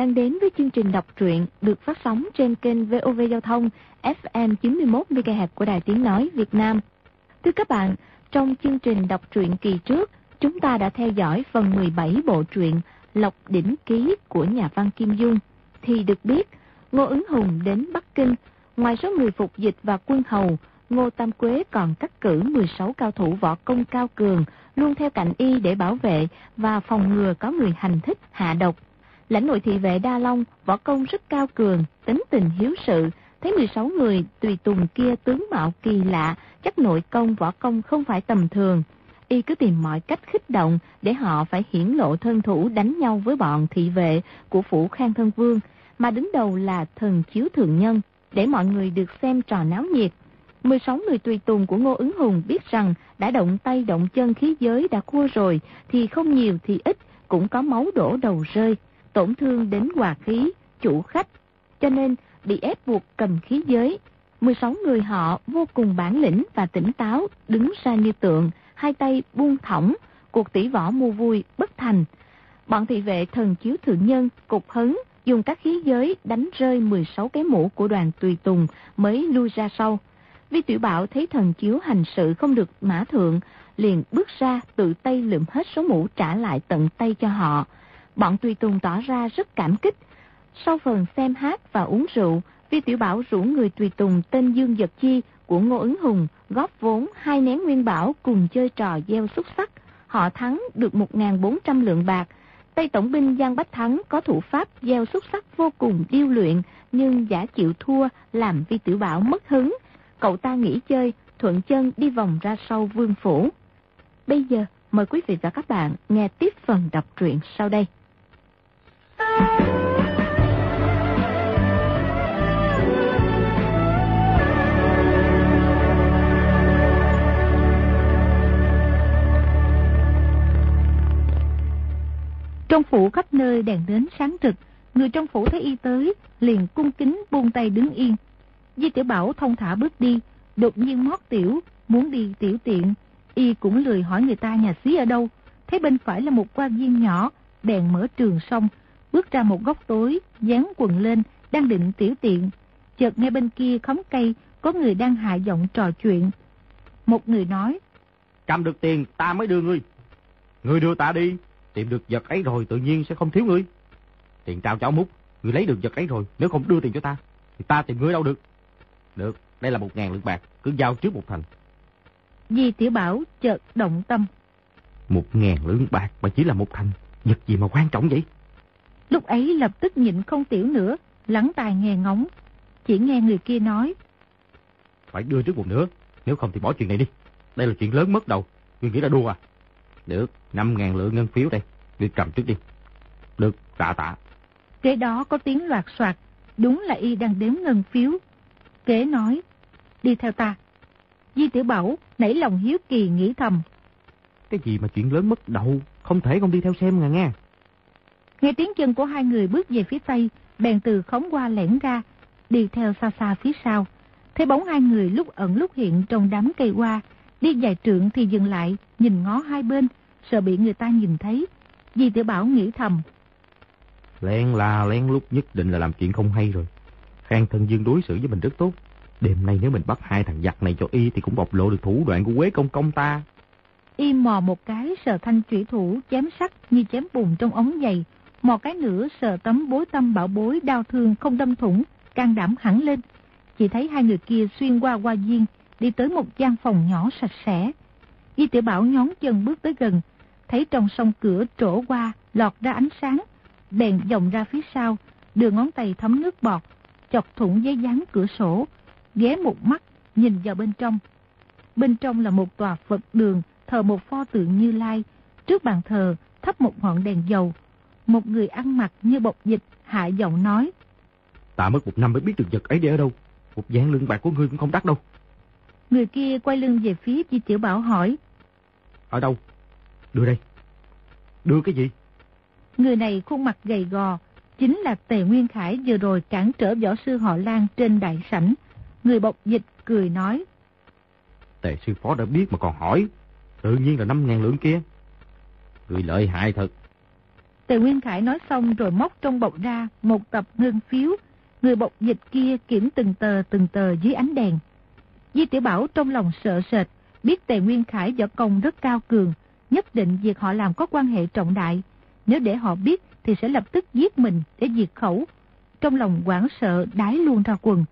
Đang đến với chương trình đọc truyện được phát sóng trên kênh VOV Giao thông FM 91 MHz của Đài Tiếng Nói Việt Nam. Thưa các bạn, trong chương trình đọc truyện kỳ trước, chúng ta đã theo dõi phần 17 bộ truyện Lộc Đỉnh Ký của nhà văn Kim Dung. Thì được biết, Ngô Ứng Hùng đến Bắc Kinh, ngoài số người phục dịch và quân hầu, Ngô Tam Quế còn cắt cử 16 cao thủ võ công cao cường, luôn theo cạnh y để bảo vệ và phòng ngừa có người hành thích hạ độc. Lãnh nội thị vệ Đa Long, võ công rất cao cường, tính tình hiếu sự, thấy 16 người tùy tùng kia tướng mạo kỳ lạ, chắc nội công võ công không phải tầm thường. Y cứ tìm mọi cách khích động để họ phải hiển lộ thân thủ đánh nhau với bọn thị vệ của phủ Khang Thân Vương, mà đứng đầu là thần chiếu thượng nhân, để mọi người được xem trò náo nhiệt. 16 người tùy tùng của Ngô Ứng Hùng biết rằng đã động tay động chân khí giới đã cua rồi, thì không nhiều thì ít, cũng có máu đổ đầu rơi, tổn thương đến hòa khí, chủ khách. Cho nên bị ép buộc cầm khí giới. 16 người họ vô cùng bản lĩnh và tỉnh táo, đứng ra như tượng, hai tay buông thõng, cuộc tỷ võ mua vui bất thành. Bọn thị vệ thần chiếu thượng nhân, cục hấn, dùng các khí giới đánh rơi 16 cái mũ của đoàn tùy tùng mới lui ra sau. Vi Tiểu Bảo thấy thần chiếu hành sự không được mã thượng, liền bước ra tự tay lượm hết số mũ trả lại tận tay cho họ. Bọn tùy tùng tỏ ra rất cảm kích. Sau phần xem hát và uống rượu, Vi Tiểu Bảo rủ người tùy tùng tên Dương Giật Chi của Ngô Ứng Hùng góp vốn hai nén nguyên bảo cùng chơi trò gieo xúc sắc. Họ thắng được 1.400 lượng bạc. Tây Tổng binh Giang Bách Thắng có thủ pháp gieo xúc sắc vô cùng điêu luyện, nhưng giả chịu thua làm Vi Tiểu Bảo mất hứng. Cậu ta nghỉ chơi, thuận chân đi vòng ra sau vương phủ. Bây giờ, mời quý vị và các bạn nghe tiếp phần đọc truyện sau đây. Trong phủ khắp nơi đèn đến sáng rực, người trong phủ thấy y tới, liền cung kính buông tay đứng yên. Di tiểu Bảo thông thả bước đi, đột nhiên mót tiểu, muốn đi tiểu tiện. Y cũng lười hỏi người ta nhà xí ở đâu, thấy bên phải là một quan viên nhỏ, đèn mở trường xong, bước ra một góc tối, dán quần lên, đang định tiểu tiện. Chợt nghe bên kia khóm cây, có người đang hạ giọng trò chuyện. Một người nói, Cầm được tiền, ta mới đưa ngươi. Ngươi đưa ta đi, tìm được vật ấy rồi tự nhiên sẽ không thiếu ngươi. Tiền trao cháu mút, ngươi lấy được vật ấy rồi, nếu không đưa tiền cho ta, thì ta tìm ngươi đâu được. Được, đây là một ngàn lượng bạc, cứ giao trước một thành. Di Tiểu Bảo chợt động tâm. Một ngàn lượng bạc mà chỉ là một thành, vật gì mà quan trọng vậy? Lúc ấy lập tức nhịn không tiểu nữa, lắng tai nghe ngóng. Chỉ nghe người kia nói. Phải đưa trước một nửa, nếu không thì bỏ chuyện này đi. Đây là chuyện lớn mất đầu, ngươi nghĩ là đùa à? Được, năm ngàn lượng ngân phiếu đây, ngươi cầm trước đi. Được, tạ tạ. Kế đó có tiếng loạt soạt, đúng là y đang đếm ngân phiếu. Kế nói, đi theo ta. Di Tiểu Bảo nảy lòng hiếu kỳ nghĩ thầm. Cái gì mà chuyện lớn mất đầu, không thể không đi theo xem ngà nghe. Nghe tiếng chân của hai người bước về phía tây, bèn từ khóm qua lẻn ra, đi theo xa xa phía sau. Thấy bóng hai người lúc ẩn lúc hiện trong đám cây hoa, đi dài trượng thì dừng lại, nhìn ngó hai bên, sợ bị người ta nhìn thấy. Di tiểu Bảo nghĩ thầm. Lén là lén lúc nhất định là làm chuyện không hay rồi. Khang thân dương đối xử với mình rất tốt. Đêm nay nếu mình bắt hai thằng giặc này cho y thì cũng bộc lộ được thủ đoạn của Quế Công Công ta. Y mò một cái sờ thanh chủy thủ chém sắt như chém bùn trong ống giày một cái nữa sờ tấm bối tâm bảo bối đau thương không đâm thủng, can đảm hẳn lên. Chỉ thấy hai người kia xuyên qua qua duyên, đi tới một gian phòng nhỏ sạch sẽ. Y tiểu bảo nhón chân bước tới gần, thấy trong sông cửa trổ qua, lọt ra ánh sáng, bèn dòng ra phía sau, đưa ngón tay thấm nước bọt, chọc thủng giấy dán cửa sổ, ghé một mắt, nhìn vào bên trong. Bên trong là một tòa Phật đường, thờ một pho tượng Như Lai, trước bàn thờ thắp một ngọn đèn dầu. Một người ăn mặc như bọc dịch, hạ giọng nói. Ta mất một năm mới biết được vật ấy để ở đâu. Một dạng lương bạc của ngươi cũng không đắt đâu. Người kia quay lưng về phía Di Tiểu Bảo hỏi. Ở đâu? Đưa đây. Đưa cái gì? Người này khuôn mặt gầy gò, chính là Tề Nguyên Khải vừa rồi cản trở võ sư họ Lan trên đại sảnh. Người bọc dịch cười nói. Tề sư phó đã biết mà còn hỏi. Tự nhiên là năm ngàn lượng kia. Người lợi hại thật. Tề Nguyên Khải nói xong rồi móc trong bọc ra một tập ngân phiếu. Người bọc dịch kia kiểm từng tờ từng tờ dưới ánh đèn. Di Tiểu Bảo trong lòng sợ sệt, biết Tề Nguyên Khải võ công rất cao cường, nhất định việc họ làm có quan hệ trọng đại. Nếu để họ biết thì sẽ lập tức giết mình để diệt khẩu. Trong lòng quảng sợ đái luôn ra quần,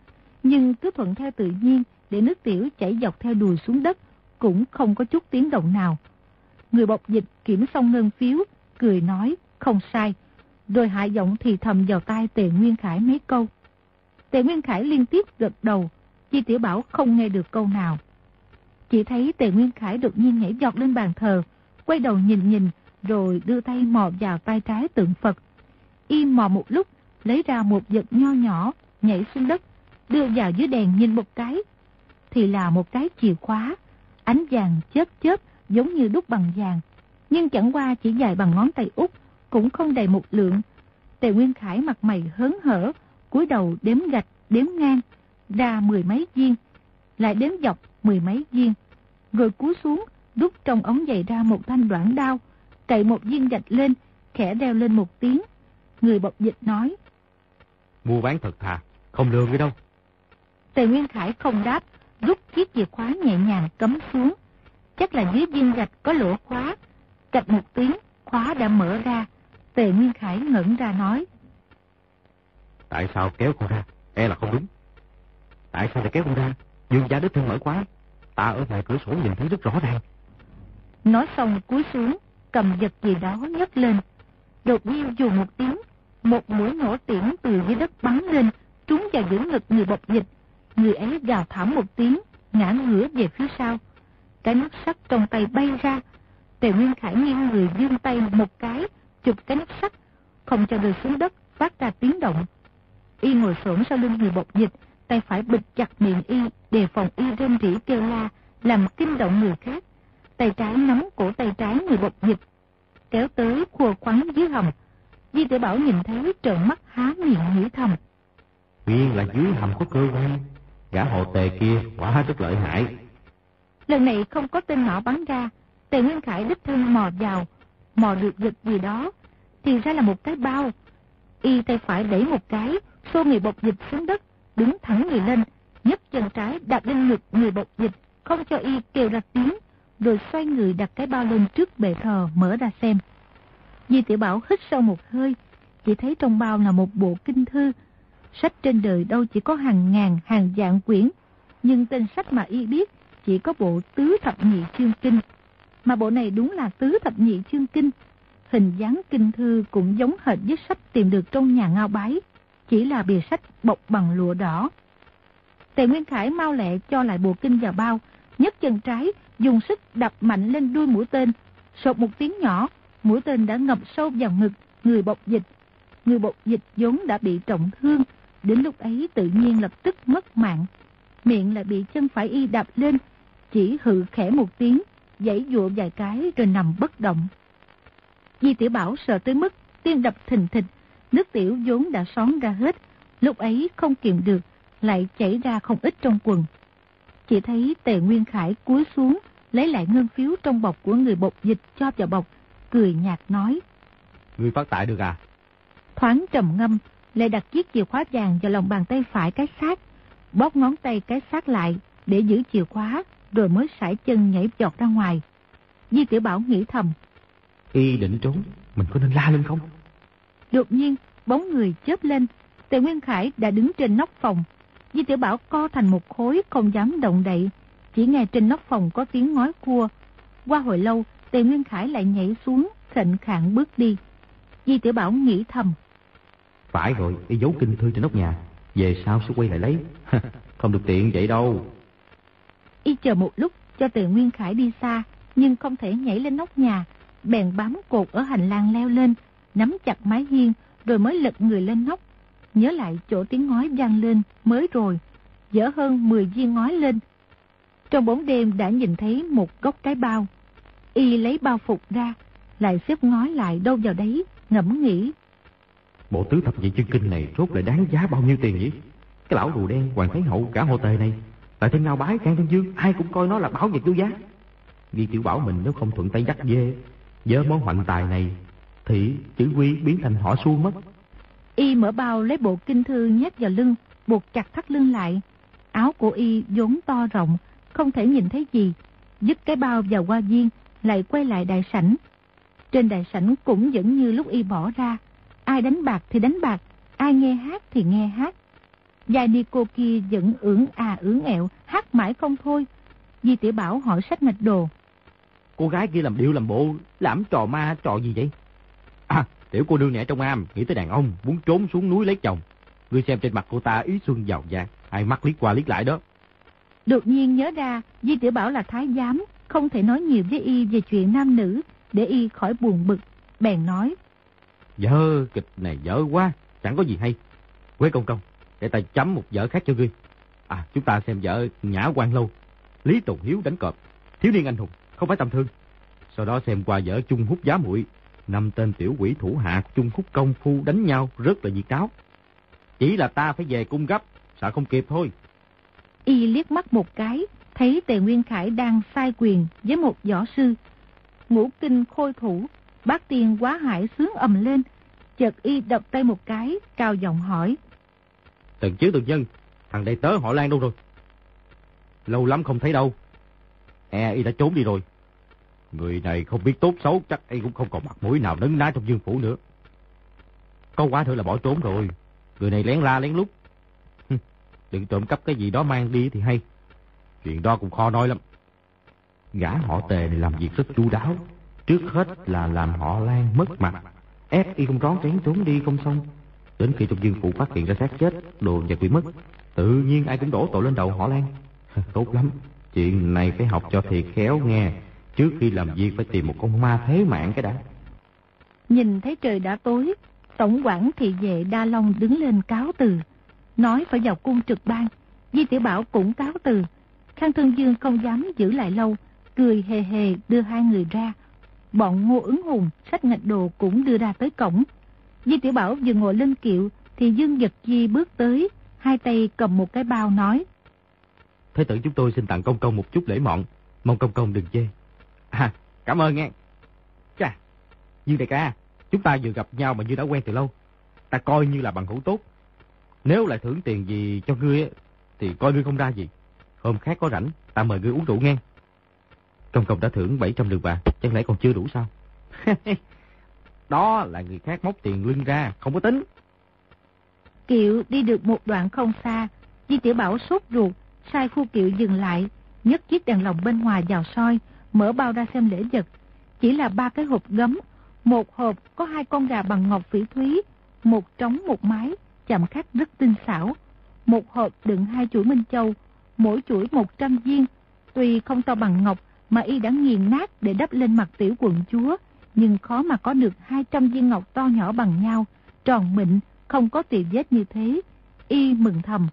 nhưng cứ thuận theo tự nhiên để nước tiểu chảy dọc theo đùi xuống đất, cũng không có chút tiếng động nào. Người bọc dịch kiểm xong ngân phiếu, cười nói, không sai, rồi hạ giọng thì thầm vào tai Tề Nguyên Khải mấy câu. Tề Nguyên Khải liên tiếp gật đầu, Chi Tiểu Bảo không nghe được câu nào. Chỉ thấy Tề Nguyên Khải đột nhiên nhảy giọt lên bàn thờ, quay đầu nhìn nhìn, rồi đưa tay mò vào tay trái tượng Phật. Y mò một lúc, lấy ra một vật nho nhỏ, nhảy xuống đất, đưa vào dưới đèn nhìn một cái. Thì là một cái chìa khóa, ánh vàng chớp chớp giống như đúc bằng vàng, nhưng chẳng qua chỉ dài bằng ngón tay út, cũng không đầy một lượng. Tề Nguyên Khải mặt mày hớn hở, cúi đầu đếm gạch, đếm ngang, ra mười mấy viên, lại đếm dọc mười mấy viên, rồi cúi xuống, đút trong ống giày ra một thanh đoạn đao, cậy một viên gạch lên, khẽ đeo lên một tiếng. Người bọc dịch nói. Mua bán thật thà, không lương cái đâu. Tề Nguyên Khải không đáp, rút chiếc chìa khóa nhẹ nhàng cấm xuống. Chắc là dưới viên gạch có lỗ khóa. Cạch một tiếng, khóa đã mở ra. Tề Nguyên Khải ngẩn ra nói. Tại sao kéo con ra? E là không đúng. Tại sao lại kéo con ra? Dương gia đích thân mở khóa. Ta ở ngoài cửa sổ nhìn thấy rất rõ ràng. Nói xong cúi xuống, cầm vật gì đó nhấc lên. Đột nhiên dù một tiếng, một mũi nổ tiễn từ dưới đất bắn lên, trúng vào giữa ngực người bọc dịch. Người ấy gào thảm một tiếng, ngã ngửa về phía sau. Cái nắp sắt trong tay bay ra. Tề Nguyên Khải nghiêng người dương tay một cái, chụp cái nắp sắt, không cho rơi xuống đất, phát ra tiếng động. Y ngồi xổm sau lưng người bọc dịch, tay phải bịch chặt miệng Y, đề phòng Y rên rỉ kêu la, làm kinh động người khác. Tay trái nắm cổ tay trái người bọc dịch, kéo tới khua khoắn dưới hầm. Di tiểu Bảo nhìn thấy trợn mắt há miệng nghĩ thầm. Nguyên là dưới hầm có cơ quan, gã hộ tề kia quả rất lợi hại. Lần này không có tên nỏ bắn ra, tề Nguyên Khải đích thân mò vào, mò được vật gì đó, thì ra là một cái bao. Y tay phải đẩy một cái, xô người bọc dịch xuống đất, đứng thẳng người lên, nhấc chân trái đặt lên ngực người bọc dịch, không cho Y kêu ra tiếng, rồi xoay người đặt cái bao lên trước bệ thờ mở ra xem. Di tiểu Bảo hít sâu một hơi, chỉ thấy trong bao là một bộ kinh thư. Sách trên đời đâu chỉ có hàng ngàn, hàng dạng quyển, nhưng tên sách mà y biết chỉ có bộ tứ thập nhị chương kinh. Mà bộ này đúng là tứ thập nhị chương kinh. Hình dáng kinh thư cũng giống hệt với sách tìm được trong nhà ngao bái, chỉ là bìa sách bọc bằng lụa đỏ. Tề Nguyên Khải mau lẹ cho lại bộ kinh vào bao, nhấc chân trái, dùng sức đập mạnh lên đuôi mũi tên. Sột một tiếng nhỏ, mũi tên đã ngập sâu vào ngực người bọc dịch. Người bọc dịch vốn đã bị trọng thương, đến lúc ấy tự nhiên lập tức mất mạng. Miệng lại bị chân phải y đạp lên, chỉ hự khẽ một tiếng, dãy dụa vài cái rồi nằm bất động. Di tiểu Bảo sợ tới mức tiên đập thình thịch, nước tiểu vốn đã xón ra hết, lúc ấy không kiềm được, lại chảy ra không ít trong quần. Chỉ thấy Tề Nguyên Khải cúi xuống, lấy lại ngân phiếu trong bọc của người bột dịch cho vào bọc, cười nhạt nói. Người phát tại được à? Thoáng trầm ngâm, lại đặt chiếc chìa khóa vàng vào lòng bàn tay phải cái xác, bóp ngón tay cái xác lại để giữ chìa khóa, rồi mới sải chân nhảy giọt ra ngoài. Di tiểu Bảo nghĩ thầm. Y định trốn, mình có nên la lên không? Đột nhiên, bóng người chớp lên, Tề Nguyên Khải đã đứng trên nóc phòng. Di tiểu Bảo co thành một khối không dám động đậy, chỉ nghe trên nóc phòng có tiếng ngói cua. Qua hồi lâu, Tề Nguyên Khải lại nhảy xuống, khệnh khạng bước đi. Di tiểu Bảo nghĩ thầm. Phải rồi, y giấu kinh thư trên nóc nhà, về sau sẽ quay lại lấy. không được tiện vậy đâu. Y chờ một lúc cho Tề Nguyên Khải đi xa, nhưng không thể nhảy lên nóc nhà, bèn bám cột ở hành lang leo lên, nắm chặt mái hiên, rồi mới lật người lên nóc. Nhớ lại chỗ tiếng ngói vang lên mới rồi, dở hơn 10 viên ngói lên. Trong bóng đêm đã nhìn thấy một góc cái bao. Y lấy bao phục ra, lại xếp ngói lại đâu vào đấy, ngẫm nghĩ. Bộ tứ thập nhị chân kinh này rốt lại đáng giá bao nhiêu tiền nhỉ? Cái lão rùa đen, hoàng thái hậu, cả hồ tề này, tại thêm ngao bái, Khang thiên dương, ai cũng coi nó là bảo vật vô giá. Ghi tiểu bảo mình nếu không thuận tay dắt dê, với món hoạnh tài này, thì chữ quy biến thành họ suông mất. Y mở bao lấy bộ kinh thư nhét vào lưng, buộc chặt thắt lưng lại. Áo của Y vốn to rộng, không thể nhìn thấy gì. Dứt cái bao vào qua viên, lại quay lại đại sảnh. Trên đại sảnh cũng vẫn như lúc Y bỏ ra. Ai đánh bạc thì đánh bạc, ai nghe hát thì nghe hát. Giai ni cô kia vẫn ưỡng à ưỡng ẹo, hát mãi không thôi. Di tiểu Bảo hỏi sách ngạch đồ. Cô gái kia làm điệu làm bộ, làm trò ma trò gì vậy? À, tiểu cô nương nhẹ trong am, nghĩ tới đàn ông, muốn trốn xuống núi lấy chồng. Ngươi xem trên mặt cô ta ý xuân giàu da, ai mắt liếc qua liếc lại đó. Đột nhiên nhớ ra, Di tiểu Bảo là thái giám, không thể nói nhiều với y về chuyện nam nữ, để y khỏi buồn bực. Bèn nói. Dở, kịch này dở quá, chẳng có gì hay. Quế công công, để ta chấm một vở khác cho ngươi. À, chúng ta xem vở Nhã quan Lâu, Lý Tùng Hiếu đánh cọp, Thiếu niên anh hùng, không phải tầm thường. Sau đó xem qua vở Trung Hút Giá muội năm tên tiểu quỷ thủ hạ Trung Hút Công Phu đánh nhau rất là nhiệt cáo. Chỉ là ta phải về cung gấp, sợ không kịp thôi. Y liếc mắt một cái, thấy Tề Nguyên Khải đang sai quyền với một võ sư. Ngũ kinh khôi thủ, bác tiên quá hải sướng ầm lên. Chợt Y đập tay một cái, cao giọng hỏi. Tần chứ tần nhân, thằng đầy tớ họ Lan đâu rồi? Lâu lắm không thấy đâu. E y đã trốn đi rồi. Người này không biết tốt xấu chắc y cũng không còn mặt mũi nào nấn ná trong dương phủ nữa. Có quá thôi là bỏ trốn rồi. Người này lén la lén lút. Đừng trộm cắp cái gì đó mang đi thì hay. Chuyện đó cũng khó nói lắm. Gã họ tề này làm việc rất chu đáo. Trước hết là làm họ Lan mất mặt. Ép y không rón rén trốn đi không xong. Đến khi trong dương phủ phát hiện ra xác chết, đồ vật bị mất. Tự nhiên ai cũng đổ tội lên đầu họ Lan. Tốt lắm. Chuyện này phải học cho thiệt khéo nghe. Trước khi làm việc phải tìm một con ma thế mạng cái đã. Nhìn thấy trời đã tối, Tổng quản thị vệ Đa Long đứng lên cáo từ. Nói phải vào cung trực ban. Di Tiểu Bảo cũng cáo từ. Khang Thương Dương không dám giữ lại lâu. Cười hề hề đưa hai người ra. Bọn Ngô ứng hùng, sách ngạch đồ cũng đưa ra tới cổng. Di Tiểu Bảo vừa ngồi lên kiệu thì Dương Giật Di bước tới. Hai tay cầm một cái bao nói. Thế tử chúng tôi xin tặng công công một chút lễ mọn. Mong công công đừng chê. À, cảm ơn nghe. Chà, Dương đại ca, chúng ta vừa gặp nhau mà như đã quen từ lâu. Ta coi như là bằng hữu tốt. Nếu lại thưởng tiền gì cho ngươi thì coi ngươi không ra gì. Hôm khác có rảnh, ta mời ngươi uống rượu nghe. Công công đã thưởng 700 lượng bạc, chẳng lẽ còn chưa đủ sao? Đó là người khác móc tiền lưng ra, không có tính. Kiệu đi được một đoạn không xa, Di Tiểu Bảo sốt ruột, sai phu kiệu dừng lại, nhấc chiếc đèn lồng bên ngoài vào soi, mở bao ra xem lễ vật. Chỉ là ba cái hộp gấm, một hộp có hai con gà bằng ngọc phỉ thúy, một trống một mái, chạm khắc rất tinh xảo. Một hộp đựng hai chuỗi minh châu, mỗi chuỗi 100 viên, tuy không to bằng ngọc mà y đã nghiền nát để đắp lên mặt tiểu quận chúa, nhưng khó mà có được 200 viên ngọc to nhỏ bằng nhau, tròn mịn, không có tiền vết như thế. Y mừng thầm.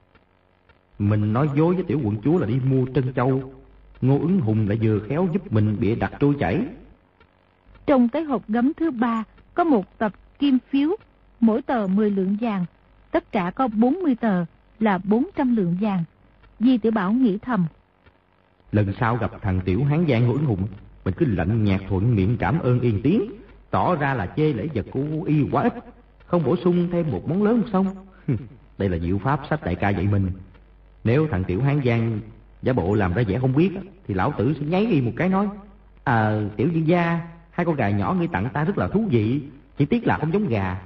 Mình nói dối với tiểu quận chúa là đi mua trân châu. Ngô ứng hùng lại vừa khéo giúp mình bịa đặt trôi chảy. Trong cái hộp gấm thứ ba có một tập kim phiếu, mỗi tờ 10 lượng vàng, tất cả có 40 tờ là 400 lượng vàng. Di tiểu Bảo nghĩ thầm. Lần sau gặp thằng tiểu hán giang Ngô ứng hùng, mình cứ lạnh nhạt thuận miệng cảm ơn yên tiếng, tỏ ra là chê lễ vật của y quá ít, không bổ sung thêm một món lớn một xong. Đây là diệu pháp sách đại ca dạy mình. Nếu thằng tiểu hán giang giả bộ làm ra vẻ không biết, thì lão tử sẽ nháy y một cái nói, À, tiểu dương gia, hai con gà nhỏ ngươi tặng ta rất là thú vị, chỉ tiếc là không giống gà.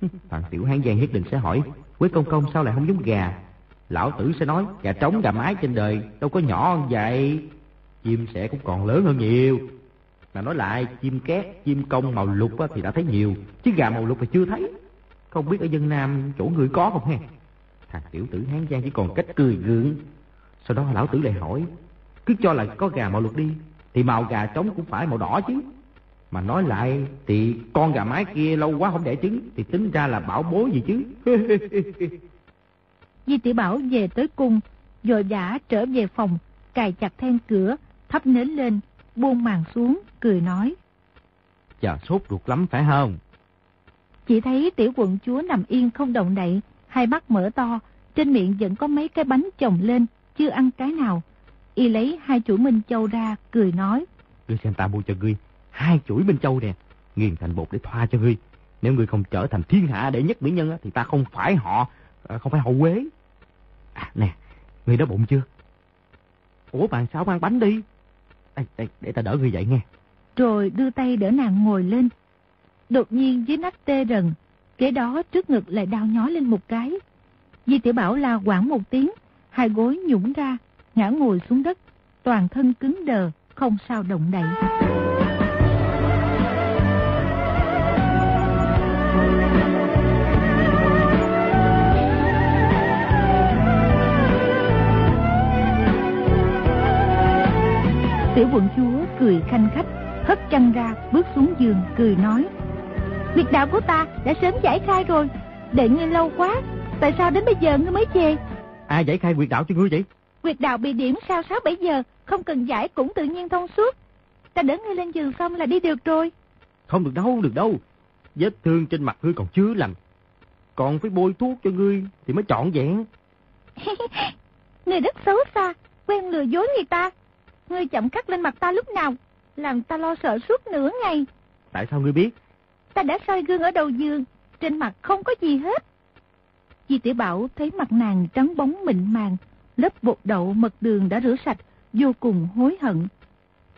thằng tiểu hán giang nhất định sẽ hỏi, Quế công công sao lại không giống gà? Lão tử sẽ nói, gà trống gà mái trên đời đâu có nhỏ vậy. Chim sẻ cũng còn lớn hơn nhiều. Mà nói lại, chim két, chim công màu lục thì đã thấy nhiều, chứ gà màu lục thì chưa thấy. Không biết ở dân Nam chỗ người có không ha? Thằng tiểu tử Hán Giang chỉ còn cách cười gượng. Sau đó lão tử lại hỏi, cứ cho là có gà màu lục đi, thì màu gà trống cũng phải màu đỏ chứ. Mà nói lại thì con gà mái kia lâu quá không đẻ trứng thì tính ra là bảo bối gì chứ. Di tiểu Bảo về tới cung, rồi vã trở về phòng, cài chặt then cửa, thắp nến lên, buông màn xuống, cười nói. Chờ sốt ruột lắm phải không? Chỉ thấy tiểu quận chúa nằm yên không động đậy, hai mắt mở to, trên miệng vẫn có mấy cái bánh chồng lên, chưa ăn cái nào. Y lấy hai chuỗi Minh Châu ra, cười nói. Ngươi xem ta mua cho ngươi, hai chuỗi Minh Châu nè. nghiền thành bột để thoa cho ngươi. Nếu ngươi không trở thành thiên hạ đệ nhất mỹ nhân thì ta không phải họ, à, không phải họ quế. À, nè, ngươi đói bụng chưa? Ủa bạn sao ăn bánh đi? Ê, đây, để ta đỡ người dậy nghe. Rồi đưa tay đỡ nàng ngồi lên. Đột nhiên dưới nách tê rần, kế đó trước ngực lại đau nhói lên một cái. Di tiểu Bảo la quảng một tiếng, hai gối nhũng ra, ngã ngồi xuống đất, toàn thân cứng đờ, không sao động đậy. Tiểu quận chúa cười khanh khách, hất chăn ra, bước xuống giường, cười nói. Việc đạo của ta đã sớm giải khai rồi, đợi ngươi lâu quá, tại sao đến bây giờ ngươi mới về? Ai giải khai quyệt đạo cho ngươi vậy? Quyệt đạo bị điểm sao 6-7 giờ, không cần giải cũng tự nhiên thông suốt. Ta đỡ ngươi lên giường xong là đi được rồi. Không được đâu, được đâu. Vết thương trên mặt ngươi còn chưa lành. Còn phải bôi thuốc cho ngươi thì mới trọn vẹn. ngươi rất xấu xa, quen lừa dối người ta. Ngươi chậm cắt lên mặt ta lúc nào, làm ta lo sợ suốt nửa ngày. Tại sao ngươi biết? Ta đã soi gương ở đầu giường, trên mặt không có gì hết. Di tiểu Bảo thấy mặt nàng trắng bóng mịn màng, lớp bột đậu mật đường đã rửa sạch, vô cùng hối hận.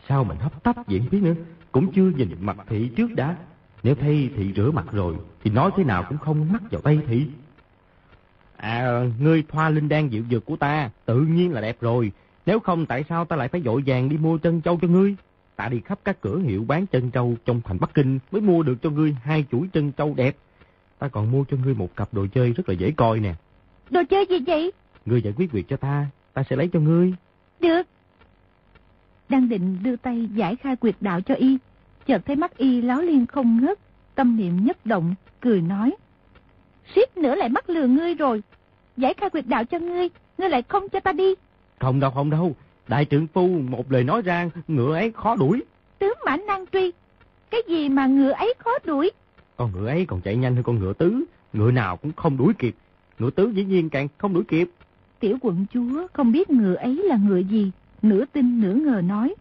Sao mình hấp tấp vậy biết nữa, cũng chưa nhìn mặt thị trước đã. Nếu thấy thị rửa mặt rồi, thì nói thế nào cũng không mắc vào tay thị. À, ngươi thoa linh đan dịu dược của ta, tự nhiên là đẹp rồi. Nếu không tại sao ta lại phải dội vàng đi mua chân châu cho ngươi? Ta đi khắp các cửa hiệu bán chân châu trong thành Bắc Kinh mới mua được cho ngươi hai chuỗi chân châu đẹp. Ta còn mua cho ngươi một cặp đồ chơi rất là dễ coi nè. Đồ chơi gì vậy? Ngươi giải quyết việc cho ta, ta sẽ lấy cho ngươi. Được. Đang định đưa tay giải khai quyệt đạo cho y, chợt thấy mắt y láo liên không ngớt, tâm niệm nhất động, cười nói. Suýt nữa lại mắc lừa ngươi rồi, giải khai quyệt đạo cho ngươi, ngươi lại không cho ta đi. Không đâu, không đâu, đại trượng phu một lời nói ra, ngựa ấy khó đuổi. Tướng mã năng truy, cái gì mà ngựa ấy khó đuổi? Con ngựa ấy còn chạy nhanh hơn con ngựa tứ, ngựa nào cũng không đuổi kịp. Ngựa tứ dĩ nhiên càng không đuổi kịp. Tiểu quận chúa không biết ngựa ấy là ngựa gì, nửa tin nửa ngờ nói.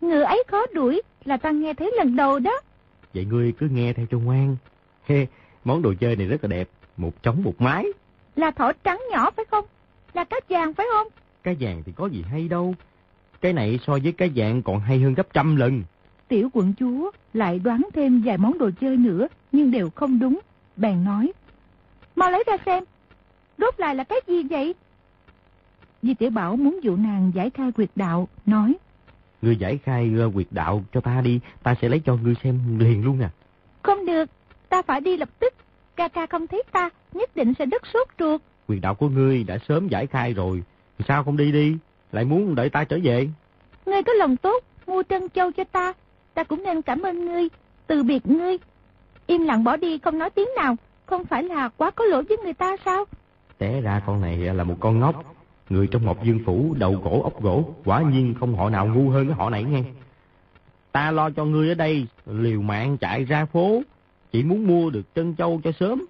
Ngựa ấy khó đuổi là ta nghe thấy lần đầu đó. Vậy ngươi cứ nghe theo cho ngoan. He, món đồ chơi này rất là đẹp, một trống một mái. Là thỏ trắng nhỏ phải không? Là cá vàng phải không? Cá vàng thì có gì hay đâu. Cái này so với cá vàng còn hay hơn gấp trăm lần. Tiểu quận chúa lại đoán thêm vài món đồ chơi nữa, nhưng đều không đúng. Bèn nói, mau lấy ra xem, rốt lại là cái gì vậy? Di tiểu Bảo muốn dụ nàng giải khai quyệt đạo, nói. Ngươi giải khai uh, quyệt đạo cho ta đi, ta sẽ lấy cho ngươi xem liền luôn à. Không được, ta phải đi lập tức. Ca ca không thấy ta, nhất định sẽ đứt sốt ruột. Quyệt đạo của ngươi đã sớm giải khai rồi, sao không đi đi, lại muốn đợi ta trở về. Ngươi có lòng tốt, mua trân châu cho ta, ta cũng nên cảm ơn ngươi, từ biệt ngươi. Im lặng bỏ đi không nói tiếng nào, không phải là quá có lỗi với người ta sao? Té ra con này là một con ngốc. Người trong một dương phủ đầu gỗ ốc gỗ, quả nhiên không họ nào ngu hơn cái họ này nghe. Ta lo cho ngươi ở đây, liều mạng chạy ra phố, chỉ muốn mua được chân châu cho sớm.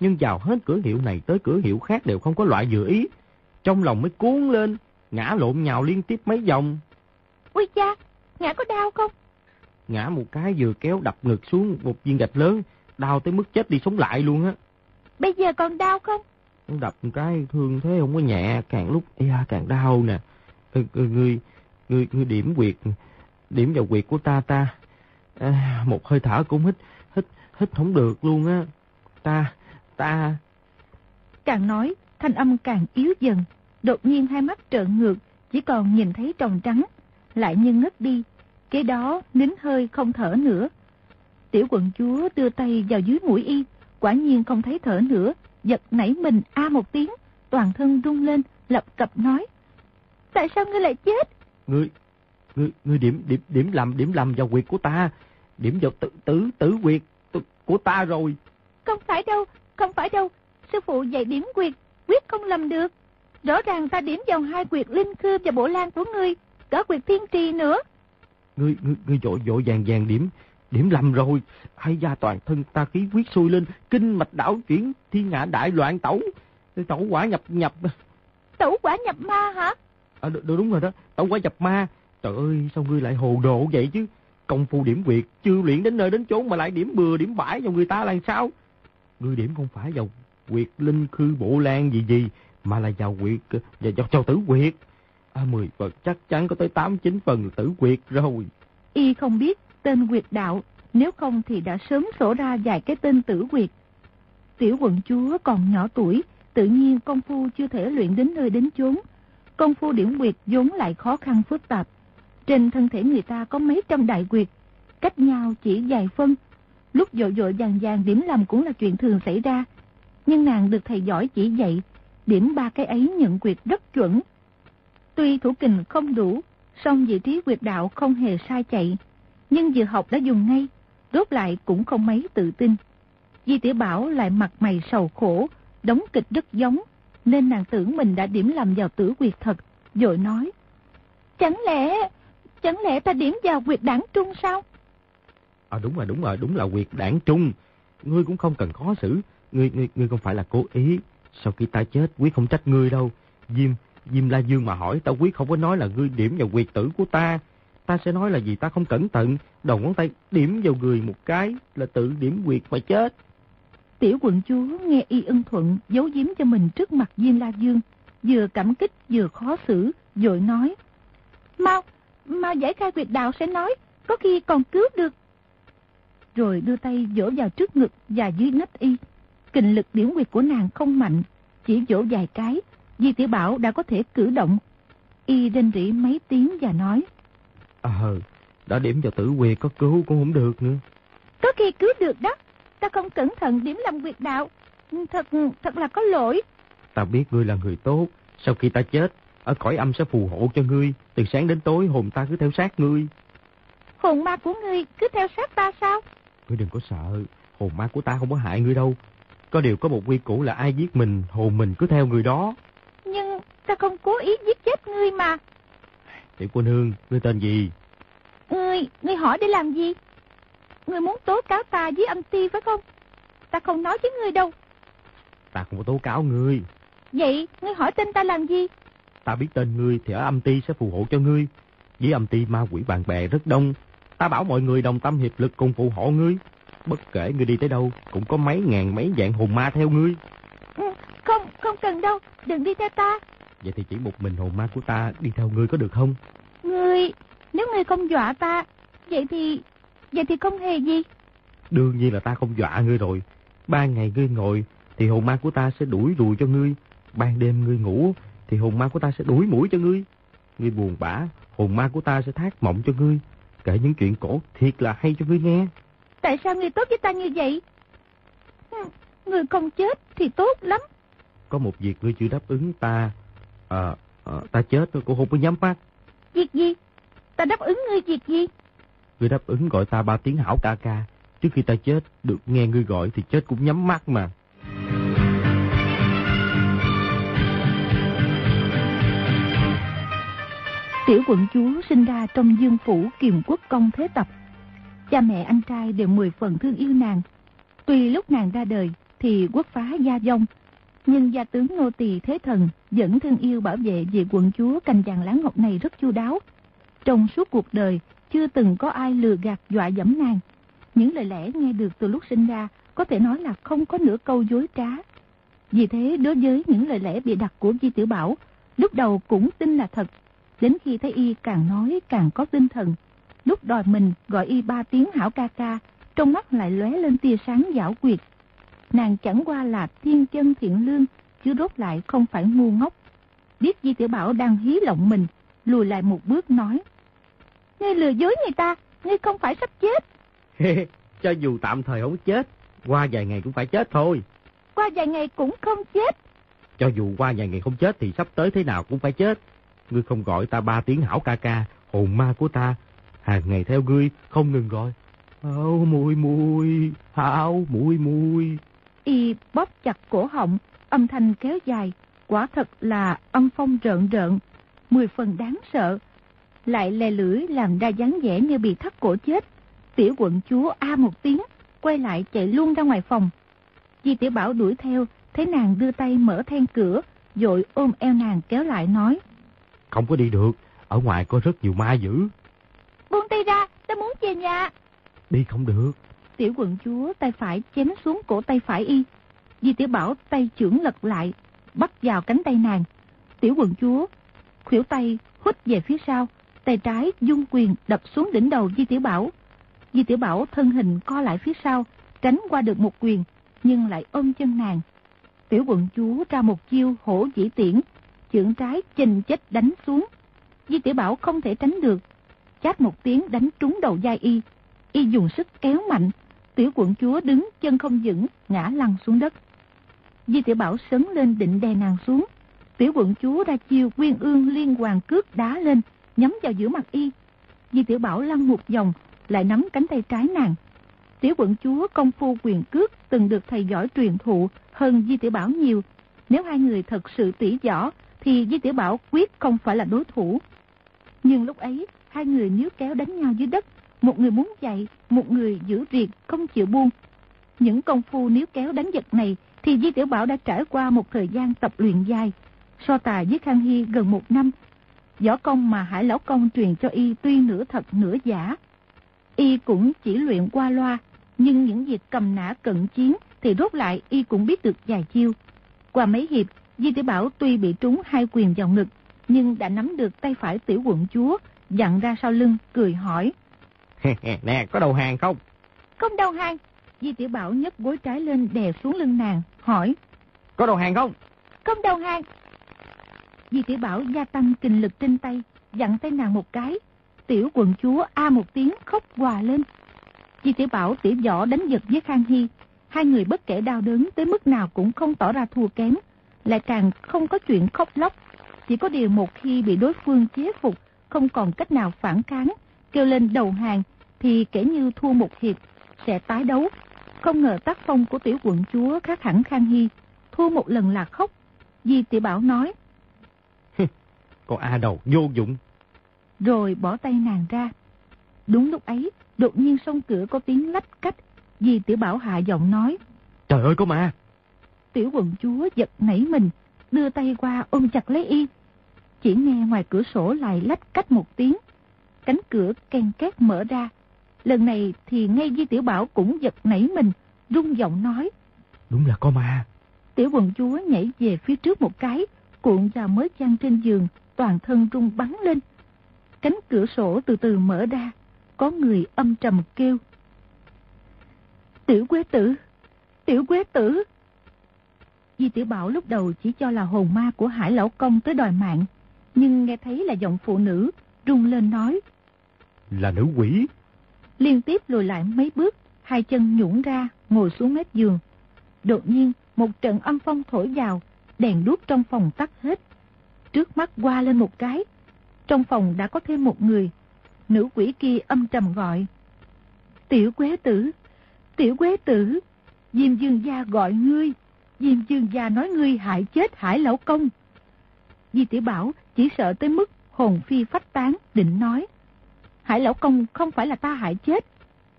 Nhưng vào hết cửa hiệu này tới cửa hiệu khác đều không có loại vừa ý. Trong lòng mới cuốn lên, ngã lộn nhào liên tiếp mấy vòng. Ui cha, ngã có đau không? Ngã một cái vừa kéo đập ngực xuống một viên gạch lớn, đau tới mức chết đi sống lại luôn á. Bây giờ còn đau không? Đập một cái thương thế không có nhẹ, càng lúc da càng đau nè. Ừ, ngươi, ngươi, ngươi điểm quyệt, điểm vào quyệt của ta ta. À, một hơi thở cũng hít, hít, hít không được luôn á. Ta, ta. Càng nói, thanh âm càng yếu dần. Đột nhiên hai mắt trợn ngược, chỉ còn nhìn thấy tròng trắng. Lại như ngất đi, Kế đó nín hơi không thở nữa. Tiểu quận chúa đưa tay vào dưới mũi y, quả nhiên không thấy thở nữa, giật nảy mình a một tiếng, toàn thân rung lên, lập cập nói. Tại sao ngươi lại chết? Ngươi, ngươi, ngươi điểm, điểm, điểm lầm, điểm lầm vào quyệt của ta, điểm vào tử, tử, tử quyệt của ta rồi. Không phải đâu, không phải đâu, sư phụ dạy điểm quyệt, quyết không lầm được. Rõ ràng ta điểm vào hai quyệt linh khư và bộ lan của ngươi, cả quyệt thiên trì nữa. Ngươi, ngươi, ngươi vội vội vàng vàng điểm, điểm lầm rồi. Hay da toàn thân ta khí quyết sôi lên, kinh mạch đảo chuyển, thiên ngã đại loạn tẩu. Tẩu quả nhập nhập. Tẩu quả nhập ma hả? À, đúng rồi đó, tẩu quả nhập ma. Trời ơi, sao ngươi lại hồ đồ vậy chứ? công phu điểm quyệt, chưa luyện đến nơi đến chốn mà lại điểm bừa điểm bãi vào người ta là sao? Ngươi điểm không phải vào quyệt linh khư bộ lan gì gì, mà là vào quyệt, vào, vào, vào tử quyệt. À, 10 phần chắc chắn có tới 8-9 phần tử quyệt rồi. Y không biết tên quyệt đạo, nếu không thì đã sớm sổ ra vài cái tên tử quyệt. Tiểu quận chúa còn nhỏ tuổi, tự nhiên công phu chưa thể luyện đến nơi đến chốn. Công phu điểm quyệt vốn lại khó khăn phức tạp. Trên thân thể người ta có mấy trăm đại quyệt, cách nhau chỉ vài phân. Lúc dội dội vàng vàng điểm làm cũng là chuyện thường xảy ra. Nhưng nàng được thầy giỏi chỉ dạy, điểm ba cái ấy nhận quyệt rất chuẩn. Tuy thủ kình không đủ, song vị trí quyệt đạo không hề sai chạy. Nhưng vừa học đã dùng ngay, rốt lại cũng không mấy tự tin. Di tiểu Bảo lại mặt mày sầu khổ, đóng kịch rất giống, nên nàng tưởng mình đã điểm làm vào tử quyệt thật, rồi nói. Chẳng lẽ, chẳng lẽ ta điểm vào quyệt đảng trung sao? À đúng rồi, đúng rồi, đúng là quyệt đảng trung. Ngươi cũng không cần khó xử, ngươi, ngươi, ngươi không phải là cố ý. Sau khi ta chết, quý không trách ngươi đâu. Diêm, Diêm La Dương mà hỏi, ta quý không có nói là ngươi điểm vào quyệt tử của ta. Ta sẽ nói là vì ta không cẩn thận, đầu ngón tay điểm vào người một cái là tự điểm quyệt mà chết. Tiểu quận chúa nghe y ân thuận giấu giếm cho mình trước mặt Diêm La Dương, vừa cảm kích vừa khó xử, rồi nói. Mau, mau giải khai quyệt đạo sẽ nói, có khi còn cứu được. Rồi đưa tay vỗ vào trước ngực và dưới nách y. Kình lực điểm quyệt của nàng không mạnh, chỉ vỗ vài cái, Di Tiểu Bảo đã có thể cử động. Y rên rỉ mấy tiếng và nói. Ờ, đã điểm vào tử quyệt có cứu cũng không được nữa. Có khi cứu được đó ta không cẩn thận điểm làm việc đạo. Thật, thật là có lỗi. Ta biết ngươi là người tốt. Sau khi ta chết, ở cõi âm sẽ phù hộ cho ngươi. Từ sáng đến tối hồn ta cứ theo sát ngươi. Hồn ma của ngươi cứ theo sát ta sao? Ngươi đừng có sợ. Hồn ma của ta không có hại ngươi đâu. Có điều có một quy củ là ai giết mình, hồn mình cứ theo người đó. Nhưng ta không cố ý giết chết ngươi mà. Tiểu cô nương, ngươi tên gì? Ngươi, ngươi hỏi để làm gì? Ngươi muốn tố cáo ta với âm ti phải không? Ta không nói với ngươi đâu. Ta không có tố cáo ngươi. Vậy, ngươi hỏi tên ta làm gì? Ta biết tên ngươi thì ở âm ti sẽ phù hộ cho ngươi. Với âm ti ma quỷ bạn bè rất đông. Ta bảo mọi người đồng tâm hiệp lực cùng phù hộ ngươi. Bất kể ngươi đi tới đâu, cũng có mấy ngàn mấy dạng hồn ma theo ngươi. Ừ, không, không cần đâu, đừng đi theo ta. Vậy thì chỉ một mình hồn ma của ta đi theo ngươi có được không? Ngươi, nếu ngươi không dọa ta, vậy thì Vậy thì không hề gì. Đương nhiên là ta không dọa ngươi rồi. Ban ngày ngươi ngồi thì hồn ma của ta sẽ đuổi đùi cho ngươi. Ban đêm ngươi ngủ thì hồn ma của ta sẽ đuổi mũi cho ngươi. Ngươi buồn bã, hồn ma của ta sẽ thác mộng cho ngươi. Kể những chuyện cổ thiệt là hay cho ngươi nghe. Tại sao ngươi tốt với ta như vậy? Ngươi không chết thì tốt lắm. Có một việc ngươi chưa đáp ứng ta. À, à ta chết tôi cũng không có nhắm mắt. Việc gì? Ta đáp ứng ngươi việc gì? Ngươi đáp ứng gọi ta ba tiếng hảo ca ca. Trước khi ta chết, được nghe ngươi gọi thì chết cũng nhắm mắt mà. Tiểu quận chúa sinh ra trong dương phủ kiềm quốc công thế tập. Cha mẹ anh trai đều mười phần thương yêu nàng. Tuy lúc nàng ra đời thì quốc phá gia dông, nhưng gia tướng nô tỳ thế thần vẫn thương yêu bảo vệ vị quận chúa cành vàng lá ngọc này rất chu đáo. Trong suốt cuộc đời, chưa từng có ai lừa gạt dọa dẫm nàng. Những lời lẽ nghe được từ lúc sinh ra có thể nói là không có nửa câu dối trá. Vì thế đối với những lời lẽ bị đặt của Di Tiểu Bảo, lúc đầu cũng tin là thật. Đến khi thấy y càng nói càng có tinh thần. Lúc đòi mình gọi y ba tiếng hảo ca ca, trong mắt lại lóe lên tia sáng giảo quyệt. Nàng chẳng qua là thiên chân thiện lương, chứ rốt lại không phải ngu ngốc. Biết Di Tiểu Bảo đang hí lộng mình, lùi lại một bước nói. Ngươi lừa dối người ta, ngươi không phải sắp chết. Cho dù tạm thời không chết, qua vài ngày cũng phải chết thôi. Qua vài ngày cũng không chết. Cho dù qua vài ngày không chết thì sắp tới thế nào cũng phải chết. Ngươi không gọi ta ba tiếng hảo ca ca, hồn ma của ta. Hàng ngày theo ngươi, không ngừng gọi. Hảo mùi mùi, hảo mùi mùi. Y bóp chặt cổ họng, âm thanh kéo dài. Quả thật là âm phong rợn rợn, mười phần đáng sợ lại lè lưỡi làm ra dáng vẻ như bị thắt cổ chết. Tiểu quận chúa a một tiếng, quay lại chạy luôn ra ngoài phòng. Di tiểu bảo đuổi theo, thấy nàng đưa tay mở then cửa, rồi ôm eo nàng kéo lại nói. Không có đi được, ở ngoài có rất nhiều ma dữ. Buông tay ra, ta muốn về nhà. Đi không được. Tiểu quận chúa tay phải chém xuống cổ tay phải y. Di tiểu bảo tay trưởng lật lại, bắt vào cánh tay nàng. Tiểu quận chúa, khuỷu tay hút về phía sau, tay trái dung quyền đập xuống đỉnh đầu Di tiểu bảo. Di tiểu bảo thân hình co lại phía sau, tránh qua được một quyền, nhưng lại ôm chân nàng. Tiểu quận chúa ra một chiêu hổ dĩ tiễn, chưởng trái chình chết đánh xuống. Di tiểu bảo không thể tránh được, chát một tiếng đánh trúng đầu dai y. Y dùng sức kéo mạnh, tiểu quận chúa đứng chân không vững, ngã lăn xuống đất. Di tiểu bảo sấn lên định đè nàng xuống. Tiểu quận chúa ra chiêu quyên ương liên hoàng cước đá lên, nhắm vào giữa mặt y. Di tiểu bảo lăn một vòng, lại nắm cánh tay trái nàng. Tiểu quận chúa công phu quyền cước từng được thầy giỏi truyền thụ hơn Di tiểu bảo nhiều. Nếu hai người thật sự tỉ võ, thì Di tiểu bảo quyết không phải là đối thủ. Nhưng lúc ấy, hai người níu kéo đánh nhau dưới đất, một người muốn chạy, một người giữ việc không chịu buông. Những công phu níu kéo đánh giật này thì Di Tiểu Bảo đã trải qua một thời gian tập luyện dài. So tài với Khang Hy gần một năm, võ công mà Hải Lão Công truyền cho y tuy nửa thật nửa giả. Y cũng chỉ luyện qua loa, nhưng những việc cầm nã cận chiến thì rốt lại y cũng biết được vài chiêu. Qua mấy hiệp, Di Tiểu Bảo tuy bị trúng hai quyền vào ngực, nhưng đã nắm được tay phải tiểu quận chúa, dặn ra sau lưng, cười hỏi. nè, có đầu hàng không? Không đầu hàng. Di Tiểu Bảo nhấc gối trái lên đè xuống lưng nàng, hỏi. Có đầu hàng không? Không đầu hàng. Di Tiểu Bảo gia tăng kinh lực trên tay, dặn tay nàng một cái. Tiểu quần chúa a một tiếng khóc hòa lên. Di Tiểu Bảo tiểu võ đánh giật với Khang Hy. Hai người bất kể đau đớn tới mức nào cũng không tỏ ra thua kém. Lại càng không có chuyện khóc lóc. Chỉ có điều một khi bị đối phương chế phục, không còn cách nào phản kháng, kêu lên đầu hàng, thì kể như thua một hiệp, sẽ tái đấu. Không ngờ tác phong của tiểu quận chúa khác hẳn Khang Hy, thua một lần là khóc. Di tiểu bảo nói. Con A đầu vô dụng. Rồi bỏ tay nàng ra. Đúng lúc ấy, đột nhiên sông cửa có tiếng lách cách. Di tiểu bảo hạ giọng nói. Trời ơi có ma. Tiểu quận chúa giật nảy mình, đưa tay qua ôm chặt lấy y. Chỉ nghe ngoài cửa sổ lại lách cách một tiếng. Cánh cửa ken két mở ra. Lần này thì ngay Di Tiểu Bảo cũng giật nảy mình, rung giọng nói. Đúng là có ma. Tiểu quần chúa nhảy về phía trước một cái, cuộn vào mới chăn trên giường, toàn thân rung bắn lên. Cánh cửa sổ từ từ mở ra, có người âm trầm kêu. Tiểu quế tử, tiểu quế tử. Di Tiểu Bảo lúc đầu chỉ cho là hồn ma của Hải Lão Công tới đòi mạng, nhưng nghe thấy là giọng phụ nữ, rung lên nói. Là nữ quỷ. Liên tiếp lùi lại mấy bước, hai chân nhũn ra, ngồi xuống mép giường. Đột nhiên, một trận âm phong thổi vào, đèn đuốc trong phòng tắt hết. Trước mắt qua lên một cái, trong phòng đã có thêm một người. Nữ quỷ kia âm trầm gọi. Tiểu quế tử, tiểu quế tử, Diêm Dương Gia gọi ngươi. Diêm Dương Gia nói ngươi hại chết hải lão công. Di tiểu Bảo chỉ sợ tới mức hồn phi phách tán định nói. Hải lão công không phải là ta hại chết,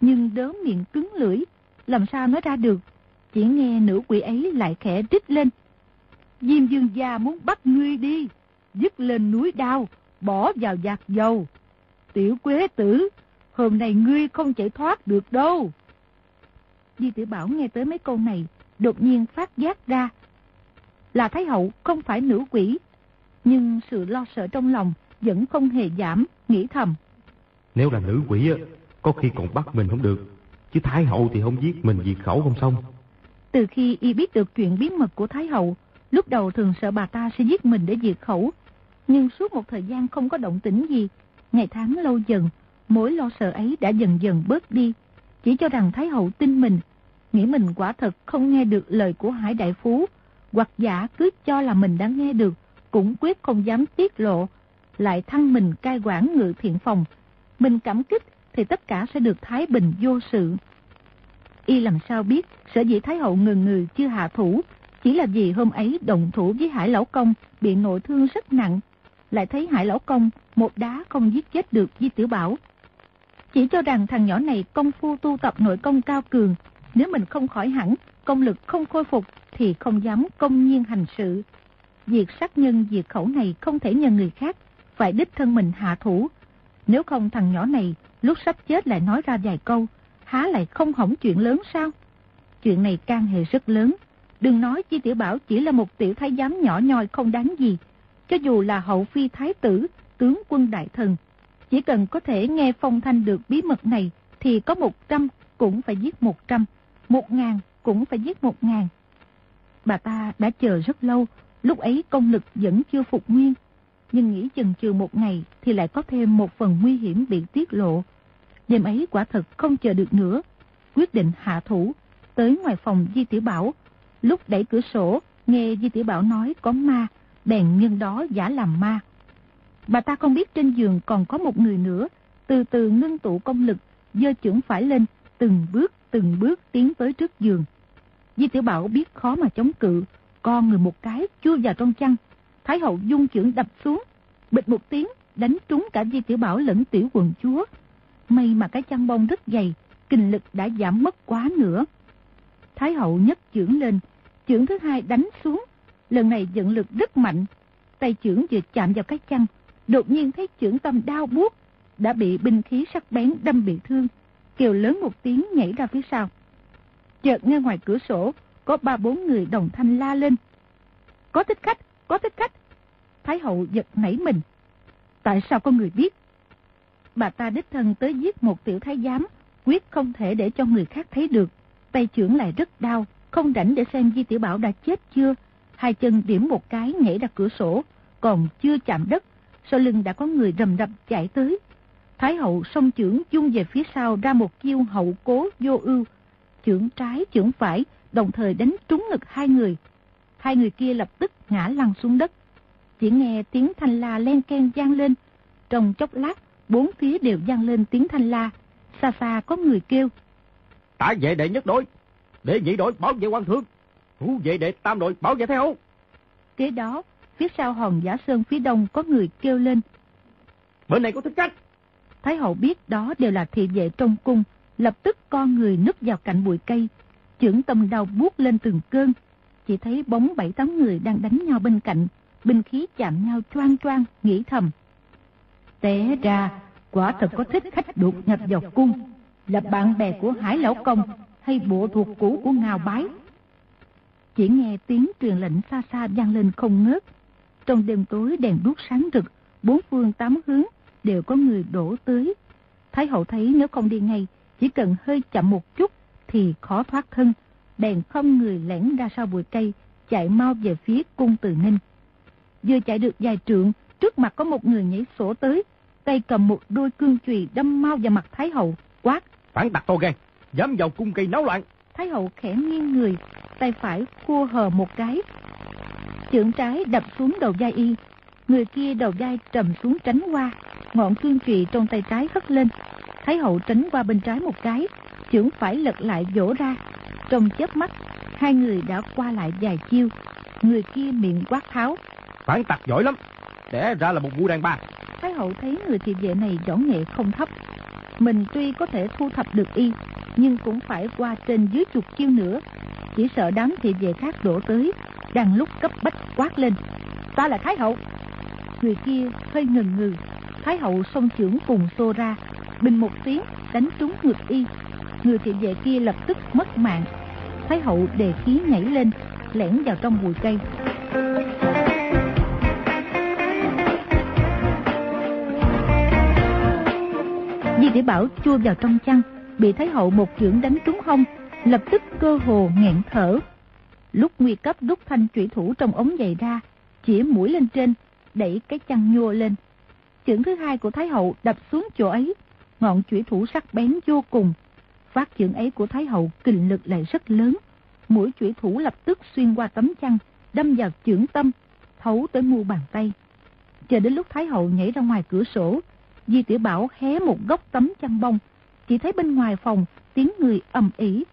nhưng đớ miệng cứng lưỡi, làm sao nói ra được. Chỉ nghe nữ quỷ ấy lại khẽ rít lên. Diêm dương gia muốn bắt ngươi đi, dứt lên núi đao, bỏ vào giạc dầu. Tiểu quế tử, hôm nay ngươi không chạy thoát được đâu. Di tiểu Bảo nghe tới mấy câu này, đột nhiên phát giác ra. Là Thái Hậu không phải nữ quỷ, nhưng sự lo sợ trong lòng vẫn không hề giảm, nghĩ thầm. Nếu là nữ quỷ á, có khi còn bắt mình không được. Chứ Thái Hậu thì không giết mình diệt khẩu không xong. Từ khi y biết được chuyện bí mật của Thái Hậu, lúc đầu thường sợ bà ta sẽ giết mình để diệt khẩu. Nhưng suốt một thời gian không có động tĩnh gì, ngày tháng lâu dần, mối lo sợ ấy đã dần dần bớt đi. Chỉ cho rằng Thái Hậu tin mình, nghĩ mình quả thật không nghe được lời của Hải Đại Phú, hoặc giả cứ cho là mình đã nghe được, cũng quyết không dám tiết lộ, lại thăng mình cai quản ngự thiện phòng. Mình cảm kích thì tất cả sẽ được thái bình vô sự. Y làm sao biết sở dĩ Thái Hậu ngừng ngừ chưa hạ thủ, chỉ là vì hôm ấy động thủ với Hải Lão Công bị nội thương rất nặng, lại thấy Hải Lão Công một đá không giết chết được Di Tiểu Bảo. Chỉ cho rằng thằng nhỏ này công phu tu tập nội công cao cường, nếu mình không khỏi hẳn, công lực không khôi phục thì không dám công nhiên hành sự. Việc sát nhân diệt khẩu này không thể nhờ người khác, phải đích thân mình hạ thủ. Nếu không thằng nhỏ này lúc sắp chết lại nói ra vài câu, há lại không hỏng chuyện lớn sao? Chuyện này can hệ rất lớn. Đừng nói Chi Tiểu Bảo chỉ là một tiểu thái giám nhỏ nhoi không đáng gì. Cho dù là hậu phi thái tử, tướng quân đại thần, chỉ cần có thể nghe phong thanh được bí mật này thì có một trăm cũng phải giết một trăm, một ngàn cũng phải giết một ngàn. Bà ta đã chờ rất lâu, lúc ấy công lực vẫn chưa phục nguyên. Nhưng nghĩ chừng chừ một ngày thì lại có thêm một phần nguy hiểm bị tiết lộ. Đêm ấy quả thật không chờ được nữa. Quyết định hạ thủ, tới ngoài phòng Di Tiểu Bảo. Lúc đẩy cửa sổ, nghe Di Tiểu Bảo nói có ma, bèn nhân đó giả làm ma. Bà ta không biết trên giường còn có một người nữa, từ từ ngưng tụ công lực, dơ chưởng phải lên, từng bước từng bước tiến tới trước giường. Di Tiểu Bảo biết khó mà chống cự, con người một cái chui vào trong chăn. Thái hậu dung trưởng đập xuống, bịch một tiếng, đánh trúng cả Di Tiểu Bảo lẫn tiểu quần chúa. May mà cái chăn bông rất dày, kinh lực đã giảm mất quá nữa. Thái hậu nhấc chưởng lên, chưởng thứ hai đánh xuống. Lần này dẫn lực rất mạnh. Tay chưởng vừa chạm vào cái chăn, đột nhiên thấy chưởng tâm đau buốt, đã bị binh khí sắc bén đâm bị thương, kêu lớn một tiếng nhảy ra phía sau. Chợt nghe ngoài cửa sổ, có ba bốn người đồng thanh la lên. Có thích khách, có thích khách. Thái hậu giật nảy mình. Tại sao có người biết? Bà ta đích thân tới giết một tiểu thái giám, quyết không thể để cho người khác thấy được. Tay trưởng lại rất đau, không rảnh để xem Di Tiểu Bảo đã chết chưa. Hai chân điểm một cái nhảy ra cửa sổ, còn chưa chạm đất, sau lưng đã có người rầm rập chạy tới. Thái hậu song trưởng dung về phía sau ra một chiêu hậu cố vô ưu. trưởng trái, trưởng phải, đồng thời đánh trúng ngực hai người. Hai người kia lập tức ngã lăn xuống đất. Chỉ nghe tiếng thanh la len ken vang lên. Trong chốc lát, bốn phía đều vang lên tiếng thanh la. Xa xa có người kêu. Tả vệ đệ nhất đội, để nhị đội bảo vệ quan thương. Thủ vệ đệ tam đội bảo vệ theo hậu. Kế đó, phía sau hòn giả sơn phía đông có người kêu lên. Bên này có thích cách. Thái hậu biết đó đều là thị vệ trong cung, lập tức con người nứt vào cạnh bụi cây, chưởng tâm đau buốt lên từng cơn. Chỉ thấy bóng bảy tám người đang đánh nhau bên cạnh, binh khí chạm nhau choang choang, nghĩ thầm. Té ra, quả thật có thích khách đột nhập vào cung, là bạn bè của Hải Lão Công hay bộ thuộc cũ của Ngào Bái. Chỉ nghe tiếng truyền lệnh xa xa vang lên không ngớt. Trong đêm tối đèn đuốc sáng rực, bốn phương tám hướng đều có người đổ tới. Thái hậu thấy nếu không đi ngay, chỉ cần hơi chậm một chút thì khó thoát thân. Bèn không người lẻn ra sau bụi cây, chạy mau về phía cung từ ninh. Vừa chạy được vài trượng, trước mặt có một người nhảy sổ tới, tay cầm một đôi cương chùy đâm mau vào mặt Thái hậu, quát. Phản tặc to gan, dám vào cung cây náo loạn. Thái hậu khẽ nghiêng người, tay phải cua hờ một cái. Chưởng trái đập xuống đầu vai y, người kia đầu vai trầm xuống tránh qua, ngọn cương chùy trong tay trái hất lên. Thái hậu tránh qua bên trái một cái, chưởng phải lật lại vỗ ra. Trong chớp mắt, hai người đã qua lại vài chiêu. Người kia miệng quát tháo. Phản tặc giỏi lắm, đẻ ra là một vũ đàn ba. Thái hậu thấy người thị vệ này võ nghệ không thấp. Mình tuy có thể thu thập được y, nhưng cũng phải qua trên dưới chục chiêu nữa. Chỉ sợ đám thị vệ khác đổ tới, đang lúc cấp bách quát lên. Ta là Thái hậu. Người kia hơi ngần ngừ, Thái hậu song trưởng cùng xô ra, bình một tiếng đánh trúng ngực y. Người thị vệ kia lập tức mất mạng. Thái hậu đề khí nhảy lên, lẻn vào trong bụi cây. Di Tiểu Bảo chua vào trong chăn, bị Thái hậu một chưởng đánh trúng hông, lập tức cơ hồ nghẹn thở. Lúc nguy cấp đúc thanh trụy thủ trong ống giày ra, chỉ mũi lên trên, đẩy cái chăn nhô lên. Chưởng thứ hai của Thái hậu đập xuống chỗ ấy, ngọn chủy thủ sắc bén vô cùng. Phát chưởng ấy của Thái hậu kình lực lại rất lớn. Mũi chủy thủ lập tức xuyên qua tấm chăn, đâm vào chưởng tâm, thấu tới mu bàn tay. Chờ đến lúc Thái hậu nhảy ra ngoài cửa sổ, Di Tiểu Bảo hé một góc tấm chăn bông, chỉ thấy bên ngoài phòng tiếng người ầm ĩ.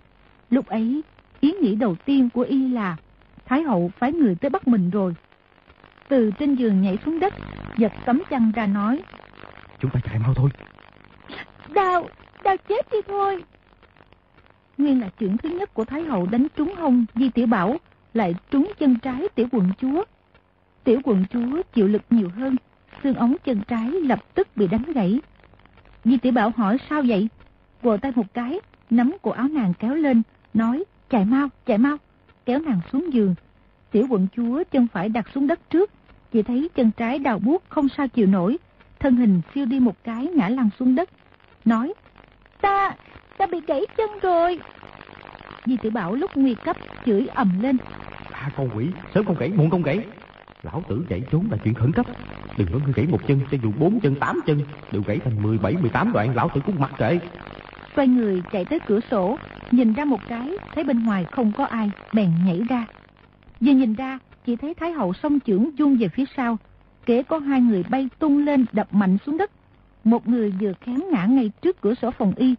Lúc ấy, ý nghĩ đầu tiên của y là Thái hậu phái người tới bắt mình rồi. Từ trên giường nhảy xuống đất, giật tấm chăn ra nói. Chúng ta chạy mau thôi. Đau, đau chết đi thôi. Nguyên là chuyện thứ nhất của Thái hậu đánh trúng hông Di Tiểu Bảo, lại trúng chân trái tiểu quận chúa. Tiểu quận chúa chịu lực nhiều hơn, xương ống chân trái lập tức bị đánh gãy, Di tiểu Bảo hỏi sao vậy? Vồ tay một cái, nắm cổ áo nàng kéo lên, nói chạy mau, chạy mau, kéo nàng xuống giường. Tiểu quận chúa chân phải đặt xuống đất trước, chỉ thấy chân trái đào buốt không sao chịu nổi, thân hình siêu đi một cái ngã lăn xuống đất, nói Ta, ta bị gãy chân rồi. Di tiểu Bảo lúc nguy cấp chửi ầm lên. À con quỷ, sớm không gãy, muộn không gãy. Lão tử chạy trốn là chuyện khẩn cấp. Đừng nói ngươi gãy một chân, cho dù bốn chân, tám chân, đều gãy thành 17, 18 đoạn, lão tử cũng mặc kệ. Xoay người chạy tới cửa sổ, nhìn ra một cái, thấy bên ngoài không có ai, bèn nhảy ra. Vừa nhìn ra, chỉ thấy Thái hậu song trưởng dung về phía sau. Kể có hai người bay tung lên đập mạnh xuống đất. Một người vừa khém ngã ngay trước cửa sổ phòng y.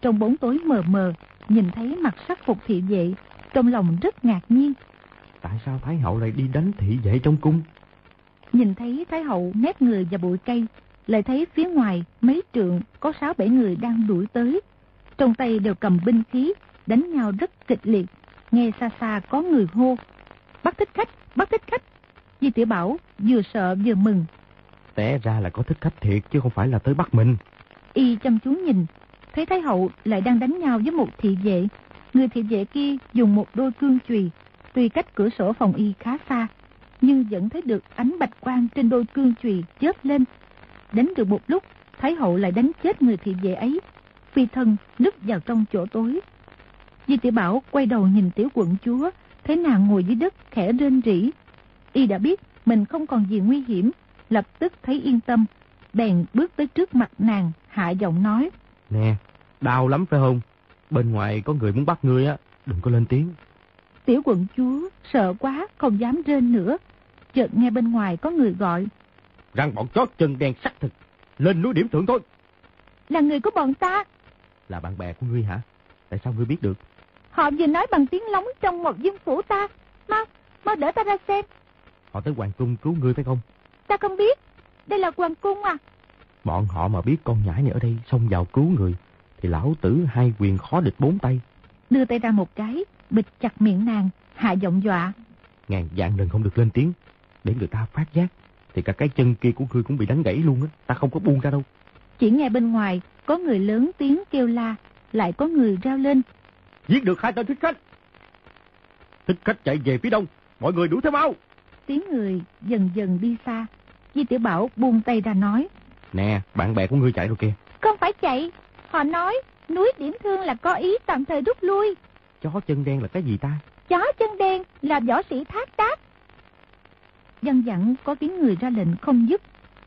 Trong bóng tối mờ mờ, nhìn thấy mặt sắc phục thị vệ, trong lòng rất ngạc nhiên. Tại sao Thái hậu lại đi đánh thị vệ trong cung? Nhìn thấy Thái hậu nép người vào bụi cây, lại thấy phía ngoài mấy trượng có sáu bảy người đang đuổi tới. Trong tay đều cầm binh khí, đánh nhau rất kịch liệt. Nghe xa xa có người hô. Bắt thích khách, bắt thích khách. Di tiểu Bảo vừa sợ vừa mừng. Té ra là có thích khách thiệt chứ không phải là tới bắt mình. Y chăm chú nhìn, thấy Thái hậu lại đang đánh nhau với một thị vệ. Người thị vệ kia dùng một đôi cương chùy, tuy cách cửa sổ phòng y khá xa, nhưng vẫn thấy được ánh bạch quang trên đôi cương chùy chớp lên. Đánh được một lúc, Thái hậu lại đánh chết người thị vệ ấy. Phi thân nứt vào trong chỗ tối. Di tiểu Bảo quay đầu nhìn tiểu quận chúa, thấy nàng ngồi dưới đất khẽ rên rỉ. Y đã biết mình không còn gì nguy hiểm, lập tức thấy yên tâm, bèn bước tới trước mặt nàng, hạ giọng nói. Nè, đau lắm phải không? Bên ngoài có người muốn bắt ngươi á, đừng có lên tiếng. Tiểu quận chúa sợ quá, không dám rên nữa. Chợt nghe bên ngoài có người gọi. Răng bọn chó chân đen sắc thực, lên núi điểm thượng thôi. Là người của bọn ta. Là bạn bè của ngươi hả? Tại sao ngươi biết được? Họ vừa nói bằng tiếng lóng trong một dương phủ ta. Mau, mau đỡ ta ra xem. Họ tới hoàng cung cứu ngươi phải không? Ta không biết. Đây là hoàng cung à. Bọn họ mà biết con nhãi này ở đây xông vào cứu người, thì lão tử hai quyền khó địch bốn tay. Đưa tay ra một cái, bịch chặt miệng nàng, hạ giọng dọa. Ngàn dạng lần không được lên tiếng, để người ta phát giác, thì cả cái chân kia của ngươi cũng bị đánh gãy luôn á, ta không có buông ra đâu. Chỉ nghe bên ngoài, có người lớn tiếng kêu la, lại có người rao lên. Giết được hai tên thích khách. Thích khách chạy về phía đông, mọi người đuổi theo mau. Tiếng người dần dần đi xa. Di tiểu Bảo buông tay ra nói. Nè, bạn bè của ngươi chạy rồi kìa. Không phải chạy, họ nói núi điểm thương là có ý tạm thời rút lui. Chó chân đen là cái gì ta? Chó chân đen là võ sĩ thác đát. Dân dặn có tiếng người ra lệnh không giúp.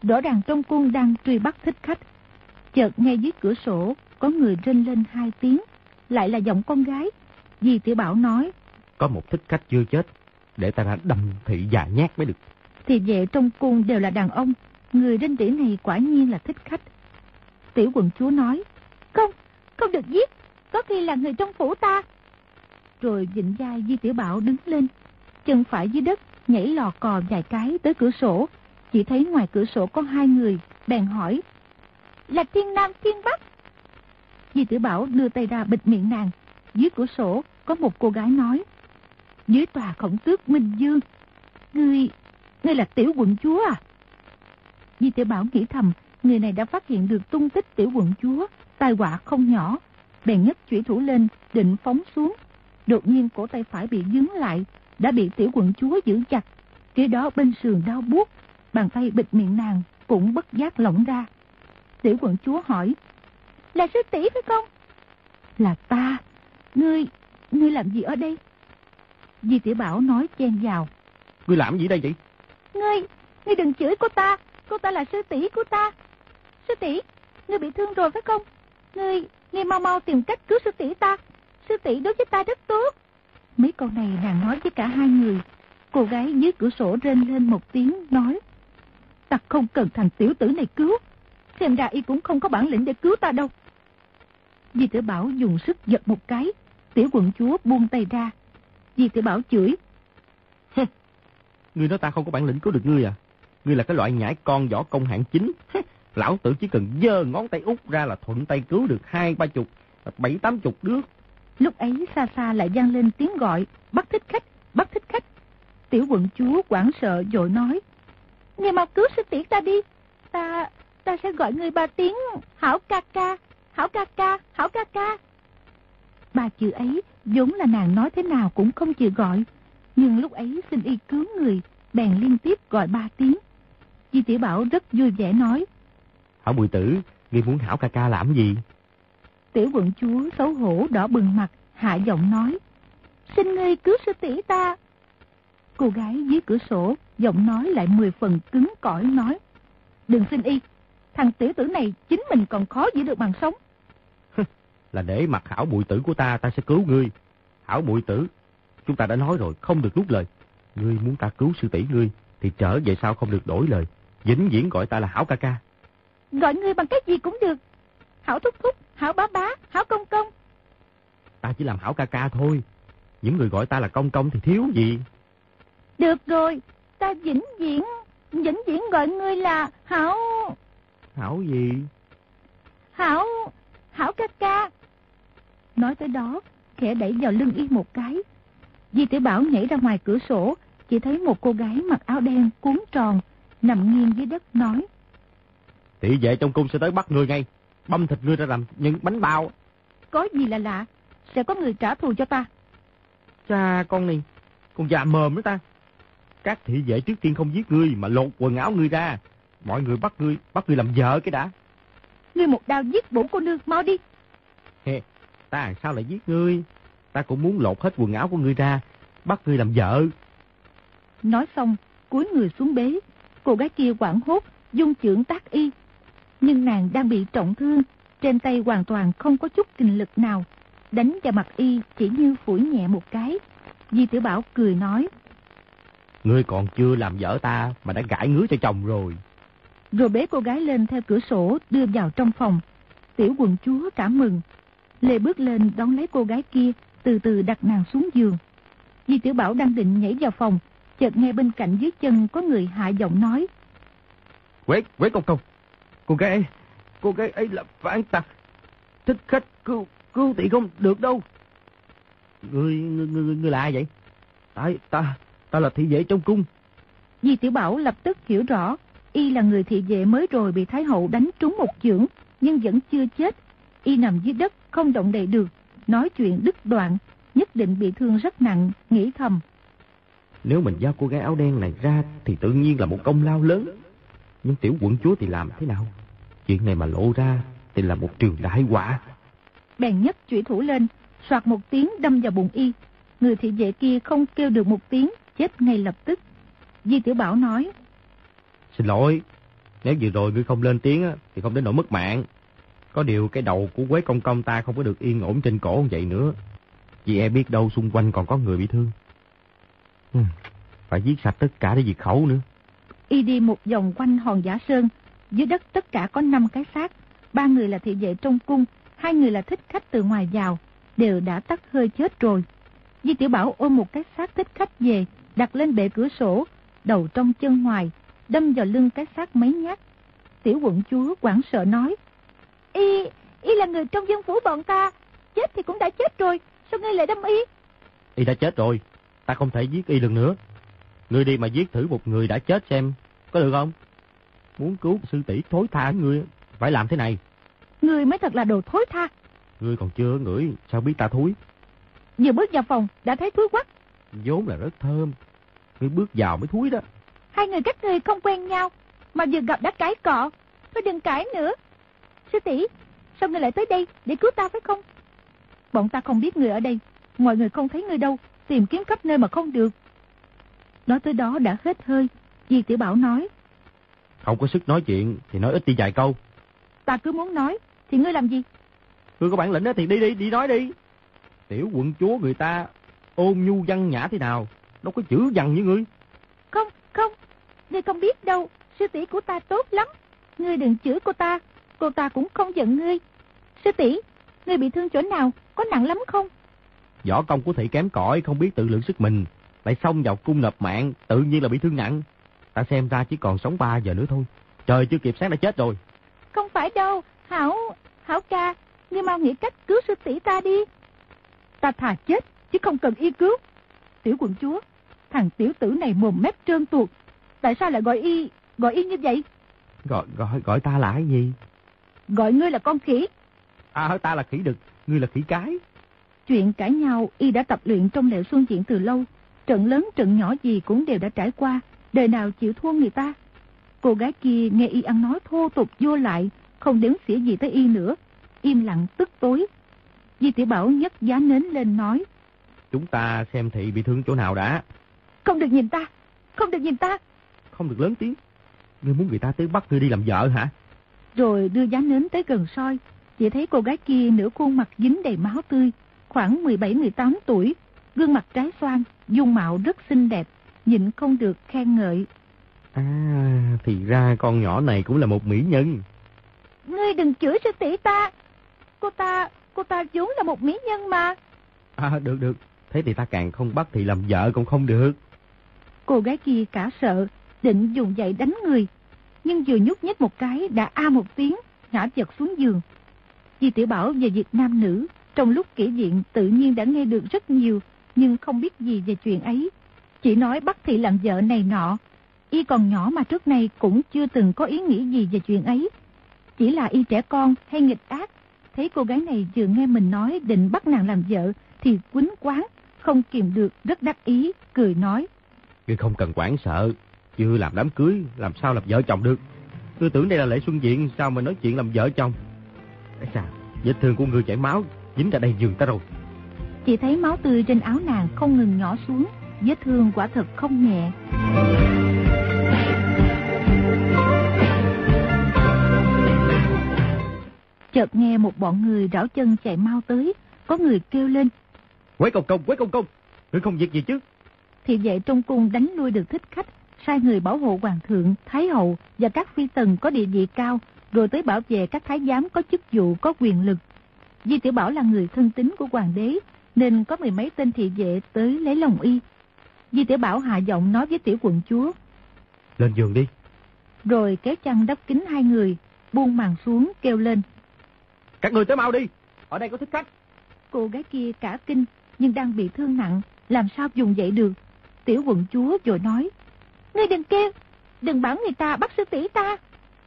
Rõ ràng trong cung đang truy bắt thích khách. Chợt nghe dưới cửa sổ có người rên lên hai tiếng. Lại là giọng con gái. Di tiểu Bảo nói. Có một thích khách chưa chết. Để ta ra đâm thị già nhát mới được. Thì vệ trong cung đều là đàn ông. Người rên rỉ này quả nhiên là thích khách. Tiểu quận chúa nói. Không, không được giết. Có khi là người trong phủ ta. Rồi dịnh dai Di Tiểu Bảo đứng lên. Chân phải dưới đất nhảy lò cò vài cái tới cửa sổ. Chỉ thấy ngoài cửa sổ có hai người. Bèn hỏi. Là thiên nam thiên bắc. Di Tiểu Bảo đưa tay ra bịt miệng nàng. Dưới cửa sổ có một cô gái nói. Dưới tòa khổng tước Minh Dương. Ngươi, ngươi là tiểu quận chúa à? Di Tiểu Bảo nghĩ thầm, người này đã phát hiện được tung tích tiểu quận chúa, tai họa không nhỏ. Bèn nhấc chủy thủ lên, định phóng xuống. Đột nhiên cổ tay phải bị dướng lại, đã bị tiểu quận chúa giữ chặt. Kế đó bên sườn đau buốt, bàn tay bịt miệng nàng, cũng bất giác lỏng ra. Tiểu quận chúa hỏi, là sư tỷ phải không? Là ta. Ngươi, ngươi làm gì ở đây? Di tiểu Bảo nói chen vào. Ngươi làm gì đây vậy? Ngươi, ngươi đừng chửi cô ta. Cô ta là sư tỷ của ta. Sư tỷ, ngươi bị thương rồi phải không? Ngươi, ngươi mau mau tìm cách cứu sư tỷ ta. Sư tỷ đối với ta rất tốt. Mấy câu này nàng nói với cả hai người. Cô gái dưới cửa sổ rên lên một tiếng nói. Ta không cần thằng tiểu tử này cứu. Xem ra y cũng không có bản lĩnh để cứu ta đâu. Di tử Bảo dùng sức giật một cái. Tiểu quận chúa buông tay ra. Di tử Bảo chửi. Ngươi nói ta không có bản lĩnh cứu được ngươi à? Ngươi là cái loại nhãi con võ công hạng chính. Lão tử chỉ cần dơ ngón tay út ra là thuận tay cứu được hai ba chục, bảy tám chục đứa. Lúc ấy xa xa lại vang lên tiếng gọi. Bắt thích khách, bắt thích khách. Tiểu quận chúa quảng sợ dội nói. Nghe mau cứu sư tỷ ta đi. Ta, ta sẽ gọi người ba tiếng Hảo ca ca, Hảo ca ca, Hảo ca ca. Ba chữ ấy vốn là nàng nói thế nào cũng không chịu gọi. Nhưng lúc ấy xin y cứu người, bèn liên tiếp gọi ba tiếng. Di Tiểu Bảo rất vui vẻ nói. Hảo bùi tử, ngươi muốn Hảo ca ca làm gì? Tiểu quận chúa xấu hổ đỏ bừng mặt, hạ giọng nói. Xin ngươi cứu sư tỷ ta. Cô gái dưới cửa sổ, giọng nói lại mười phần cứng cỏi nói. Đừng xin y, thằng tiểu tử này chính mình còn khó giữ được bằng sống. là để mặt hảo bụi tử của ta, ta sẽ cứu ngươi. Hảo bụi tử, chúng ta đã nói rồi, không được rút lời. Ngươi muốn ta cứu sư tỷ ngươi, thì trở về sau không được đổi lời. Vĩnh viễn gọi ta là Hảo ca ca. Gọi ngươi bằng cách gì cũng được. Hảo thúc thúc, Hảo bá bá, Hảo công công. Ta chỉ làm Hảo ca ca thôi. Những người gọi ta là công công thì thiếu gì. Được rồi, ta vĩnh viễn, vĩnh viễn gọi ngươi là Hảo... Hảo gì? Hảo, Hảo ca ca. Nói tới đó, khẽ đẩy vào lưng y một cái. Di tiểu Bảo nhảy ra ngoài cửa sổ, chỉ thấy một cô gái mặc áo đen cuốn tròn, nằm nghiêng dưới đất nói. Tỷ vệ trong cung sẽ tới bắt ngươi ngay, băm thịt ngươi ra làm những bánh bao. Có gì là lạ, sẽ có người trả thù cho ta. Cha con này, con già mờm đó ta. Các thị vệ trước tiên không giết ngươi mà lột quần áo ngươi ra. Mọi người bắt ngươi, bắt ngươi làm vợ cái đã. Ngươi một đao giết bổn cô nương, mau đi. He, ta sao lại giết ngươi? Ta cũng muốn lột hết quần áo của ngươi ra, bắt ngươi làm vợ. Nói xong, cúi người xuống bế. Cô gái kia quảng hốt, dung trưởng tác y. Nhưng nàng đang bị trọng thương, trên tay hoàn toàn không có chút kinh lực nào. Đánh vào mặt y chỉ như phủi nhẹ một cái. Di tiểu Bảo cười nói. Ngươi còn chưa làm vợ ta mà đã gãi ngứa cho chồng rồi. Rồi bế cô gái lên theo cửa sổ đưa vào trong phòng. Tiểu quần chúa cảm mừng. Lê bước lên đón lấy cô gái kia, từ từ đặt nàng xuống giường. Di tiểu Bảo đang định nhảy vào phòng, chợt nghe bên cạnh dưới chân có người hạ giọng nói. Quế, Quế công công, cô gái ấy, cô gái ấy là phản tặc, thích khách cứu, cứu tỷ không được đâu. Ngươi, ngươi, ngươi, ngươi là ai vậy? Ta, ta, ta là thị vệ trong cung. Di Tiểu Bảo lập tức hiểu rõ, y là người thị vệ mới rồi bị Thái Hậu đánh trúng một chưởng, nhưng vẫn chưa chết. Y nằm dưới đất, không động đậy được, nói chuyện đứt đoạn, nhất định bị thương rất nặng, nghĩ thầm. Nếu mình giao cô gái áo đen này ra thì tự nhiên là một công lao lớn. Nhưng tiểu quận chúa thì làm thế nào? Chuyện này mà lộ ra thì là một trường đại quả. Bèn nhất chủy thủ lên, soạt một tiếng đâm vào bụng y. Người thị vệ kia không kêu được một tiếng, chết ngay lập tức. Di Tiểu Bảo nói. Xin lỗi, nếu vừa rồi ngươi không lên tiếng thì không đến nỗi mất mạng. Có điều cái đầu của Quế Công Công ta không có được yên ổn trên cổ vậy nữa. Vì e biết đâu xung quanh còn có người bị thương. Ừ, phải giết sạch tất cả để diệt khẩu nữa. Y đi một vòng quanh hòn giả sơn. Dưới đất tất cả có 5 cái xác. Ba người là thị vệ trong cung, hai người là thích khách từ ngoài vào. Đều đã tắt hơi chết rồi. Di Tiểu Bảo ôm một cái xác thích khách về, đặt lên bệ cửa sổ, đầu trong chân ngoài, đâm vào lưng cái xác mấy nhát. Tiểu quận chúa quảng sợ nói, Y, Y là người trong dân phủ bọn ta, chết thì cũng đã chết rồi, sao ngươi lại đâm Y? Y đã chết rồi, ta không thể giết Y lần nữa. Ngươi đi mà giết thử một người đã chết xem, có được không? Muốn cứu sư tỷ thối tha ngươi, phải làm thế này. Ngươi mới thật là đồ thối tha. Ngươi còn chưa ngửi, sao biết ta thúi? Vừa bước vào phòng, đã thấy thúi quắc. vốn là rất thơm. Ngươi bước vào mới thúi đó. Hai người các ngươi không quen nhau, mà vừa gặp đã cãi cọ. Thôi đừng cãi nữa. Sư tỷ, sao ngươi lại tới đây để cứu ta phải không? Bọn ta không biết người ở đây, mọi người không thấy người đâu, tìm kiếm khắp nơi mà không được. Nói tới đó đã hết hơi, Di Tiểu Bảo nói. Không có sức nói chuyện thì nói ít đi vài câu. Ta cứ muốn nói, thì ngươi làm gì? Ngươi có bản lĩnh đó thì đi đi, đi nói đi. Tiểu quận chúa người ta ôn nhu văn nhã thế nào, đâu có chữ văn như ngươi. Không, không, ngươi không biết đâu, sư tỷ của ta tốt lắm. Ngươi đừng chửi cô ta, cô ta cũng không giận ngươi. Sư tỷ, ngươi bị thương chỗ nào, có nặng lắm không? Võ công của thị kém cỏi, không biết tự lượng sức mình, lại xông vào cung nộp mạng, tự nhiên là bị thương nặng. Ta xem ra chỉ còn sống 3 giờ nữa thôi. Trời chưa kịp sáng đã chết rồi. Không phải đâu, Hảo, Hảo ca, ngươi mau nghĩ cách cứu sư tỷ ta đi. Ta thà chết, chứ không cần y cứu. Tiểu quận chúa, thằng tiểu tử này mồm mép trơn tuột. Tại sao lại gọi y, gọi y như vậy? Gọi, gọi, gọi ta là cái gì? Gọi ngươi là con khỉ. À, ta là khỉ đực, ngươi là khỉ cái. Chuyện cãi nhau y đã tập luyện trong lệ xuân diện từ lâu. Trận lớn trận nhỏ gì cũng đều đã trải qua, đời nào chịu thua người ta. Cô gái kia nghe y ăn nói thô tục vô lại, không đếm xỉa gì tới y nữa. Im lặng tức tối. Di tiểu Bảo nhấc giá nến lên nói. Chúng ta xem thị bị thương chỗ nào đã. Không được nhìn ta, không được nhìn ta. Không được lớn tiếng. Ngươi muốn người ta tới bắt ngươi đi làm vợ hả? Rồi đưa giá nến tới gần soi. Chỉ thấy cô gái kia nửa khuôn mặt dính đầy máu tươi, khoảng 17-18 tuổi, gương mặt trái xoan, dung mạo rất xinh đẹp, nhịn không được khen ngợi. À, thì ra con nhỏ này cũng là một mỹ nhân. Ngươi đừng chửi sư tỷ ta. Cô ta, cô ta vốn là một mỹ nhân mà. À, được được. Thế thì ta càng không bắt thì làm vợ cũng không được. Cô gái kia cả sợ, định dùng dậy đánh người. Nhưng vừa nhúc nhích một cái đã a một tiếng, ngã chật xuống giường. Di tiểu Bảo về việc nam nữ, trong lúc kể diện tự nhiên đã nghe được rất nhiều, nhưng không biết gì về chuyện ấy. Chỉ nói bắt thị làm vợ này nọ. Y còn nhỏ mà trước nay cũng chưa từng có ý nghĩ gì về chuyện ấy. Chỉ là y trẻ con hay nghịch ác. Thấy cô gái này vừa nghe mình nói định bắt nàng làm vợ thì quýnh quán, không kìm được rất đắc ý, cười nói. Ngươi không cần quản sợ, chưa làm đám cưới, làm sao làm vợ chồng được. Ngươi tưởng đây là lễ xuân diện, sao mà nói chuyện làm vợ chồng. Ây sao, vết thương của ngươi chảy máu, dính ra đây giường ta rồi. Chỉ thấy máu tươi trên áo nàng không ngừng nhỏ xuống, vết thương quả thật không nhẹ. Chợt nghe một bọn người rảo chân chạy mau tới, có người kêu lên. Quế công công, quế công công, ngươi không việc gì chứ? Thì vậy trong cung đánh lui được thích khách, sai người bảo hộ hoàng thượng, thái hậu và các phi tần có địa vị cao, rồi tới bảo vệ các thái giám có chức vụ, có quyền lực. Di Tiểu Bảo là người thân tín của hoàng đế, nên có mười mấy tên thị vệ tới lấy lòng y. Di Tiểu Bảo hạ giọng nói với tiểu quận chúa. Lên giường đi. Rồi kéo chăn đắp kính hai người, buông màn xuống kêu lên. Các người tới mau đi, ở đây có thích khách. Cô gái kia cả kinh, nhưng đang bị thương nặng, làm sao dùng dậy được. Tiểu quận chúa rồi nói. Ngươi đừng kêu, đừng bảo người ta bắt sư tỷ ta.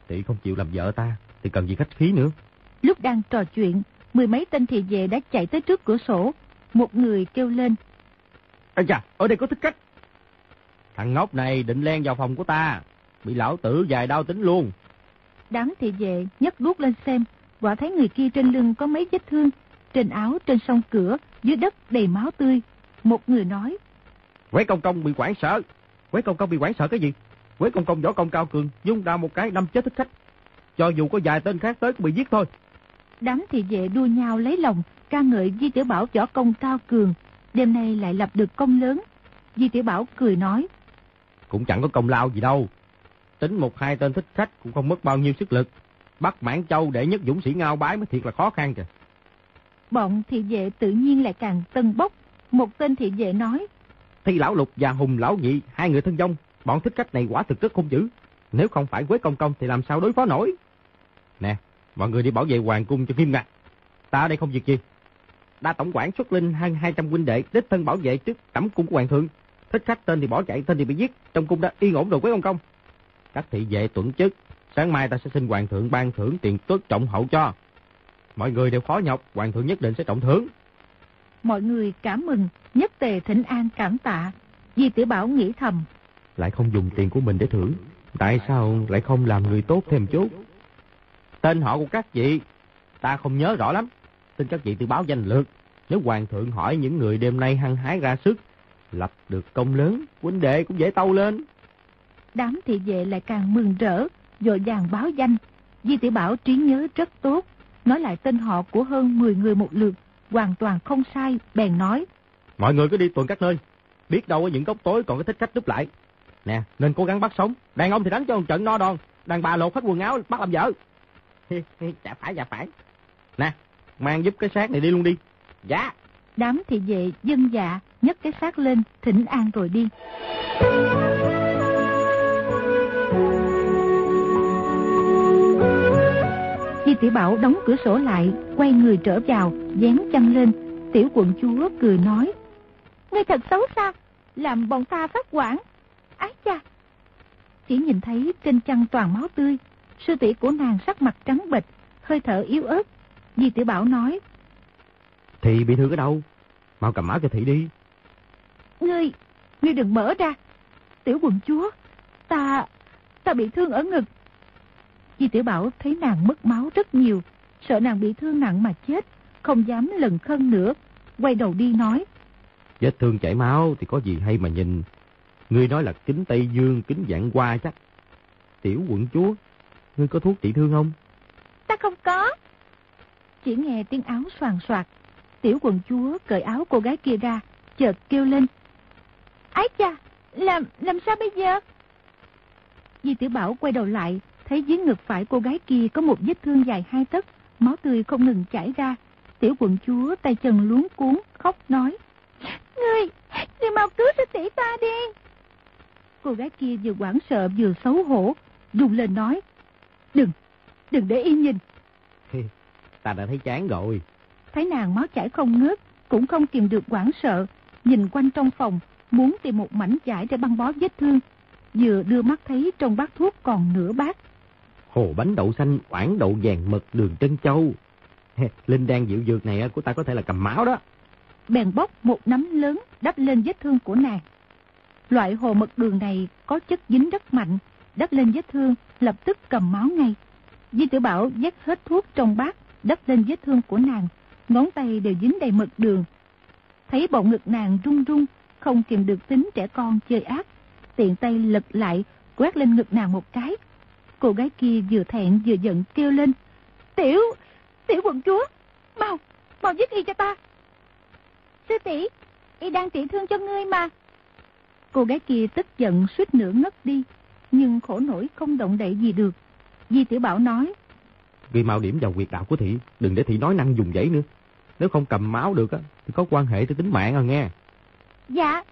Tỷ không chịu làm vợ ta, thì cần gì khách khí nữa. Lúc đang trò chuyện, mười mấy tên thị vệ đã chạy tới trước cửa sổ. Một người kêu lên. Ây chà, ở đây có thích khách. Thằng ngốc này định len vào phòng của ta. Bị lão tử dài đau tính luôn. Đám thị vệ nhấc đuốc lên xem. Quả thấy người kia trên lưng có mấy vết thương. Trên áo, trên sông cửa, dưới đất đầy máu tươi. Một người nói. Quế công công bị quảng sợ. Quế công công bị quảng sợ cái gì? Quế công công võ công cao cường, dung ra một cái đâm chết thích khách. Cho dù có vài tên khác tới cũng bị giết thôi. Đám thị vệ đua nhau lấy lòng, ca ngợi Di Tiểu Bảo võ công cao cường, đêm nay lại lập được công lớn. Di Tiểu Bảo cười nói. Cũng chẳng có công lao gì đâu. Tính một hai tên thích khách cũng không mất bao nhiêu sức lực. Bắt Mãn Châu để nhất dũng sĩ ngao bái mới thiệt là khó khăn kìa. Bọn thị vệ tự nhiên lại càng tân bốc. Một tên thị vệ nói. Thi lão lục và hùng lão nhị, hai người thân dông. Bọn thích khách này quả thực rất hung dữ. Nếu không phải Quế Công Công thì làm sao đối phó nổi. Nè, mọi người đi bảo vệ hoàng cung cho nghiêm ngặt. Ta ở đây không việc gì. Đa tổng quản xuất linh hơn 200 huynh đệ đích thân bảo vệ trước cẩm cung của hoàng thượng. Thích khách tên thì bỏ chạy, tên thì bị giết. Trong cung đã yên ổn rồi Quế Công Công. Các thị vệ tuẩn chức. Sáng mai ta sẽ xin hoàng thượng ban thưởng tiền tuất trọng hậu cho. Mọi người đều khó nhọc, hoàng thượng nhất định sẽ trọng thưởng. Mọi người cảm mừng, nhất tề thỉnh an cảm tạ. Di tiểu Bảo nghĩ thầm. Lại không dùng tiền của mình để thưởng. Tại sao lại không làm người tốt thêm chút? Tên họ của các vị, ta không nhớ rõ lắm. Xin các vị tự báo danh lược. Nếu hoàng thượng hỏi những người đêm nay hăng hái ra sức, lập được công lớn, huynh đệ cũng dễ tâu lên. Đám thị vệ lại càng mừng rỡ, dội vàng báo danh. Di tiểu Bảo trí nhớ rất tốt, nói lại tên họ của hơn 10 người một lượt, hoàn toàn không sai, bèn nói. Mọi người cứ đi tuần các nơi, biết đâu ở những góc tối còn có thích khách núp lại. Nè, nên cố gắng bắt sống, đàn ông thì đánh cho một trận no đòn, đàn bà lột hết quần áo bắt làm vợ. dạ phải, dạ phải. Nè, mang giúp cái xác này đi luôn đi. Dạ. Đám thị vệ dân dạ, nhấc cái xác lên, thỉnh an rồi đi. Di tiểu Bảo đóng cửa sổ lại, quay người trở vào, dán chăn lên. Tiểu quận chúa cười nói. Ngươi thật xấu xa, làm bọn ta phát quản. Ái cha! Chỉ nhìn thấy trên chăn toàn máu tươi, Sư tỷ của nàng sắc mặt trắng bệch, hơi thở yếu ớt. Di tiểu Bảo nói. Thị bị thương ở đâu? Mau cầm máu cho thị đi. Ngươi, ngươi đừng mở ra. Tiểu quận chúa, ta, ta bị thương ở ngực. Di tiểu Bảo thấy nàng mất máu rất nhiều, sợ nàng bị thương nặng mà chết, không dám lần khân nữa, quay đầu đi nói. Vết thương chảy máu thì có gì hay mà nhìn. Ngươi nói là kính Tây Dương, kính dạng qua chắc. Tiểu quận chúa, ngươi có thuốc trị thương không? Ta không có. Chỉ nghe tiếng áo soàn soạt. Tiểu quận chúa cởi áo cô gái kia ra, chợt kêu lên. Ái cha, làm, làm sao bây giờ? Di tiểu Bảo quay đầu lại, thấy dưới ngực phải cô gái kia có một vết thương dài hai tấc, máu tươi không ngừng chảy ra. Tiểu quận chúa tay chân luống cuốn, khóc nói. Ngươi, ngươi mau cứu sư tỷ ta đi. Cô gái kia vừa quảng sợ vừa xấu hổ, rung lên nói. Đừng, đừng để yên nhìn. Ta đã thấy chán rồi. Thấy nàng máu chảy không ngớt, cũng không kìm được hoảng sợ, nhìn quanh trong phòng, muốn tìm một mảnh vải để băng bó vết thương. Vừa đưa mắt thấy trong bát thuốc còn nửa bát. Hồ bánh đậu xanh, oản đậu vàng mực, đường trân châu. Linh đan dịu dược này của ta có thể là cầm máu đó. Bèn bóc một nắm lớn đắp lên vết thương của nàng. Loại hồ mật đường này có chất dính rất mạnh, đắp lên vết thương, lập tức cầm máu ngay. Di tử Bảo dắt hết thuốc trong bát, đắp lên vết thương của nàng, ngón tay đều dính đầy mật đường. Thấy bộ ngực nàng run run, không kìm được tính trẻ con chơi ác, tiện tay lật lại, quét lên ngực nàng một cái. Cô gái kia vừa thẹn vừa giận kêu lên, Tiểu, tiểu quận chúa, mau, mau giết y cho ta. Sư tỷ, y đang trị thương cho ngươi mà. Cô gái kia tức giận suýt nữa ngất đi, nhưng khổ nổi không động đậy gì được. Di Tiểu Bảo nói. Ghi mau điểm vào quyệt đạo của thị, đừng để thị nói năng dùng dãy nữa. Nếu không cầm máu được á, thì có quan hệ tới tính mạng rồi nghe. Dạ.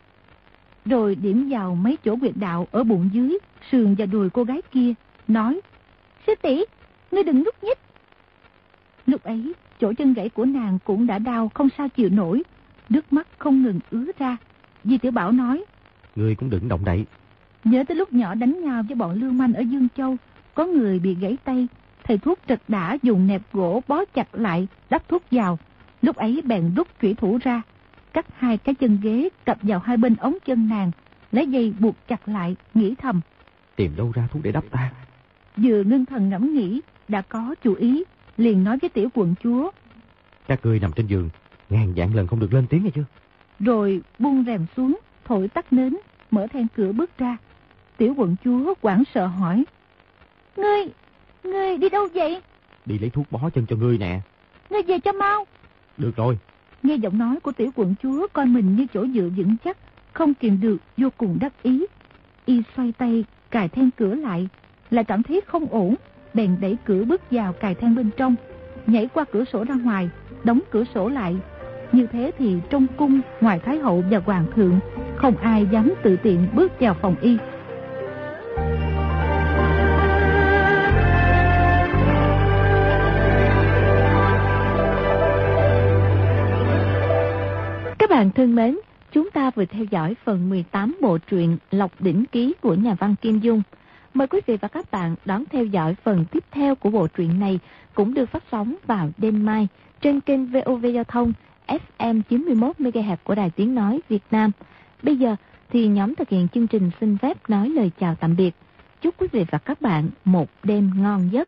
Rồi điểm vào mấy chỗ quyệt đạo ở bụng dưới, sườn và đùi cô gái kia, nói. Sư tỷ, ngươi đừng núp nhích. Lúc ấy, chỗ chân gãy của nàng cũng đã đau không sao chịu nổi, nước mắt không ngừng ứa ra. Di Tiểu Bảo nói. Ngươi cũng đừng động đậy. Nhớ tới lúc nhỏ đánh nhau với bọn lưu manh ở Dương Châu, có người bị gãy tay, thầy thuốc trật đã dùng nẹp gỗ bó chặt lại, đắp thuốc vào. Lúc ấy bèn rút thủy thủ ra, cắt hai cái chân ghế cặp vào hai bên ống chân nàng, lấy dây buộc chặt lại, nghĩ thầm. Tìm đâu ra thuốc để đắp ta? Vừa ngưng thần ngẫm nghĩ, đã có chú ý, liền nói với tiểu quận chúa. Các ngươi nằm trên giường, ngàn dạng lần không được lên tiếng nghe chưa? Rồi buông rèm xuống, thổi tắt nến, mở then cửa bước ra. Tiểu quận chúa quảng sợ hỏi. Ngươi, ngươi đi đâu vậy? Đi lấy thuốc bó chân cho ngươi nè. Ngươi về cho mau. Được rồi. Nghe giọng nói của tiểu quận chúa coi mình như chỗ dựa vững chắc, không kìm được, vô cùng đắc ý. Y xoay tay, cài then cửa lại, lại cảm thấy không ổn, bèn đẩy cửa bước vào cài then bên trong, nhảy qua cửa sổ ra ngoài, đóng cửa sổ lại. Như thế thì trong cung, ngoài Thái Hậu và Hoàng thượng, không ai dám tự tiện bước vào phòng y. Các bạn thân mến, chúng ta vừa theo dõi phần 18 bộ truyện Lộc Đỉnh Ký của nhà văn Kim Dung. Mời quý vị và các bạn đón theo dõi phần tiếp theo của bộ truyện này cũng được phát sóng vào đêm mai trên kênh VOV Giao thông FM 91 MHz của Đài Tiếng Nói Việt Nam. Bây giờ thì nhóm thực hiện chương trình xin phép nói lời chào tạm biệt. Chúc quý vị và các bạn một đêm ngon giấc.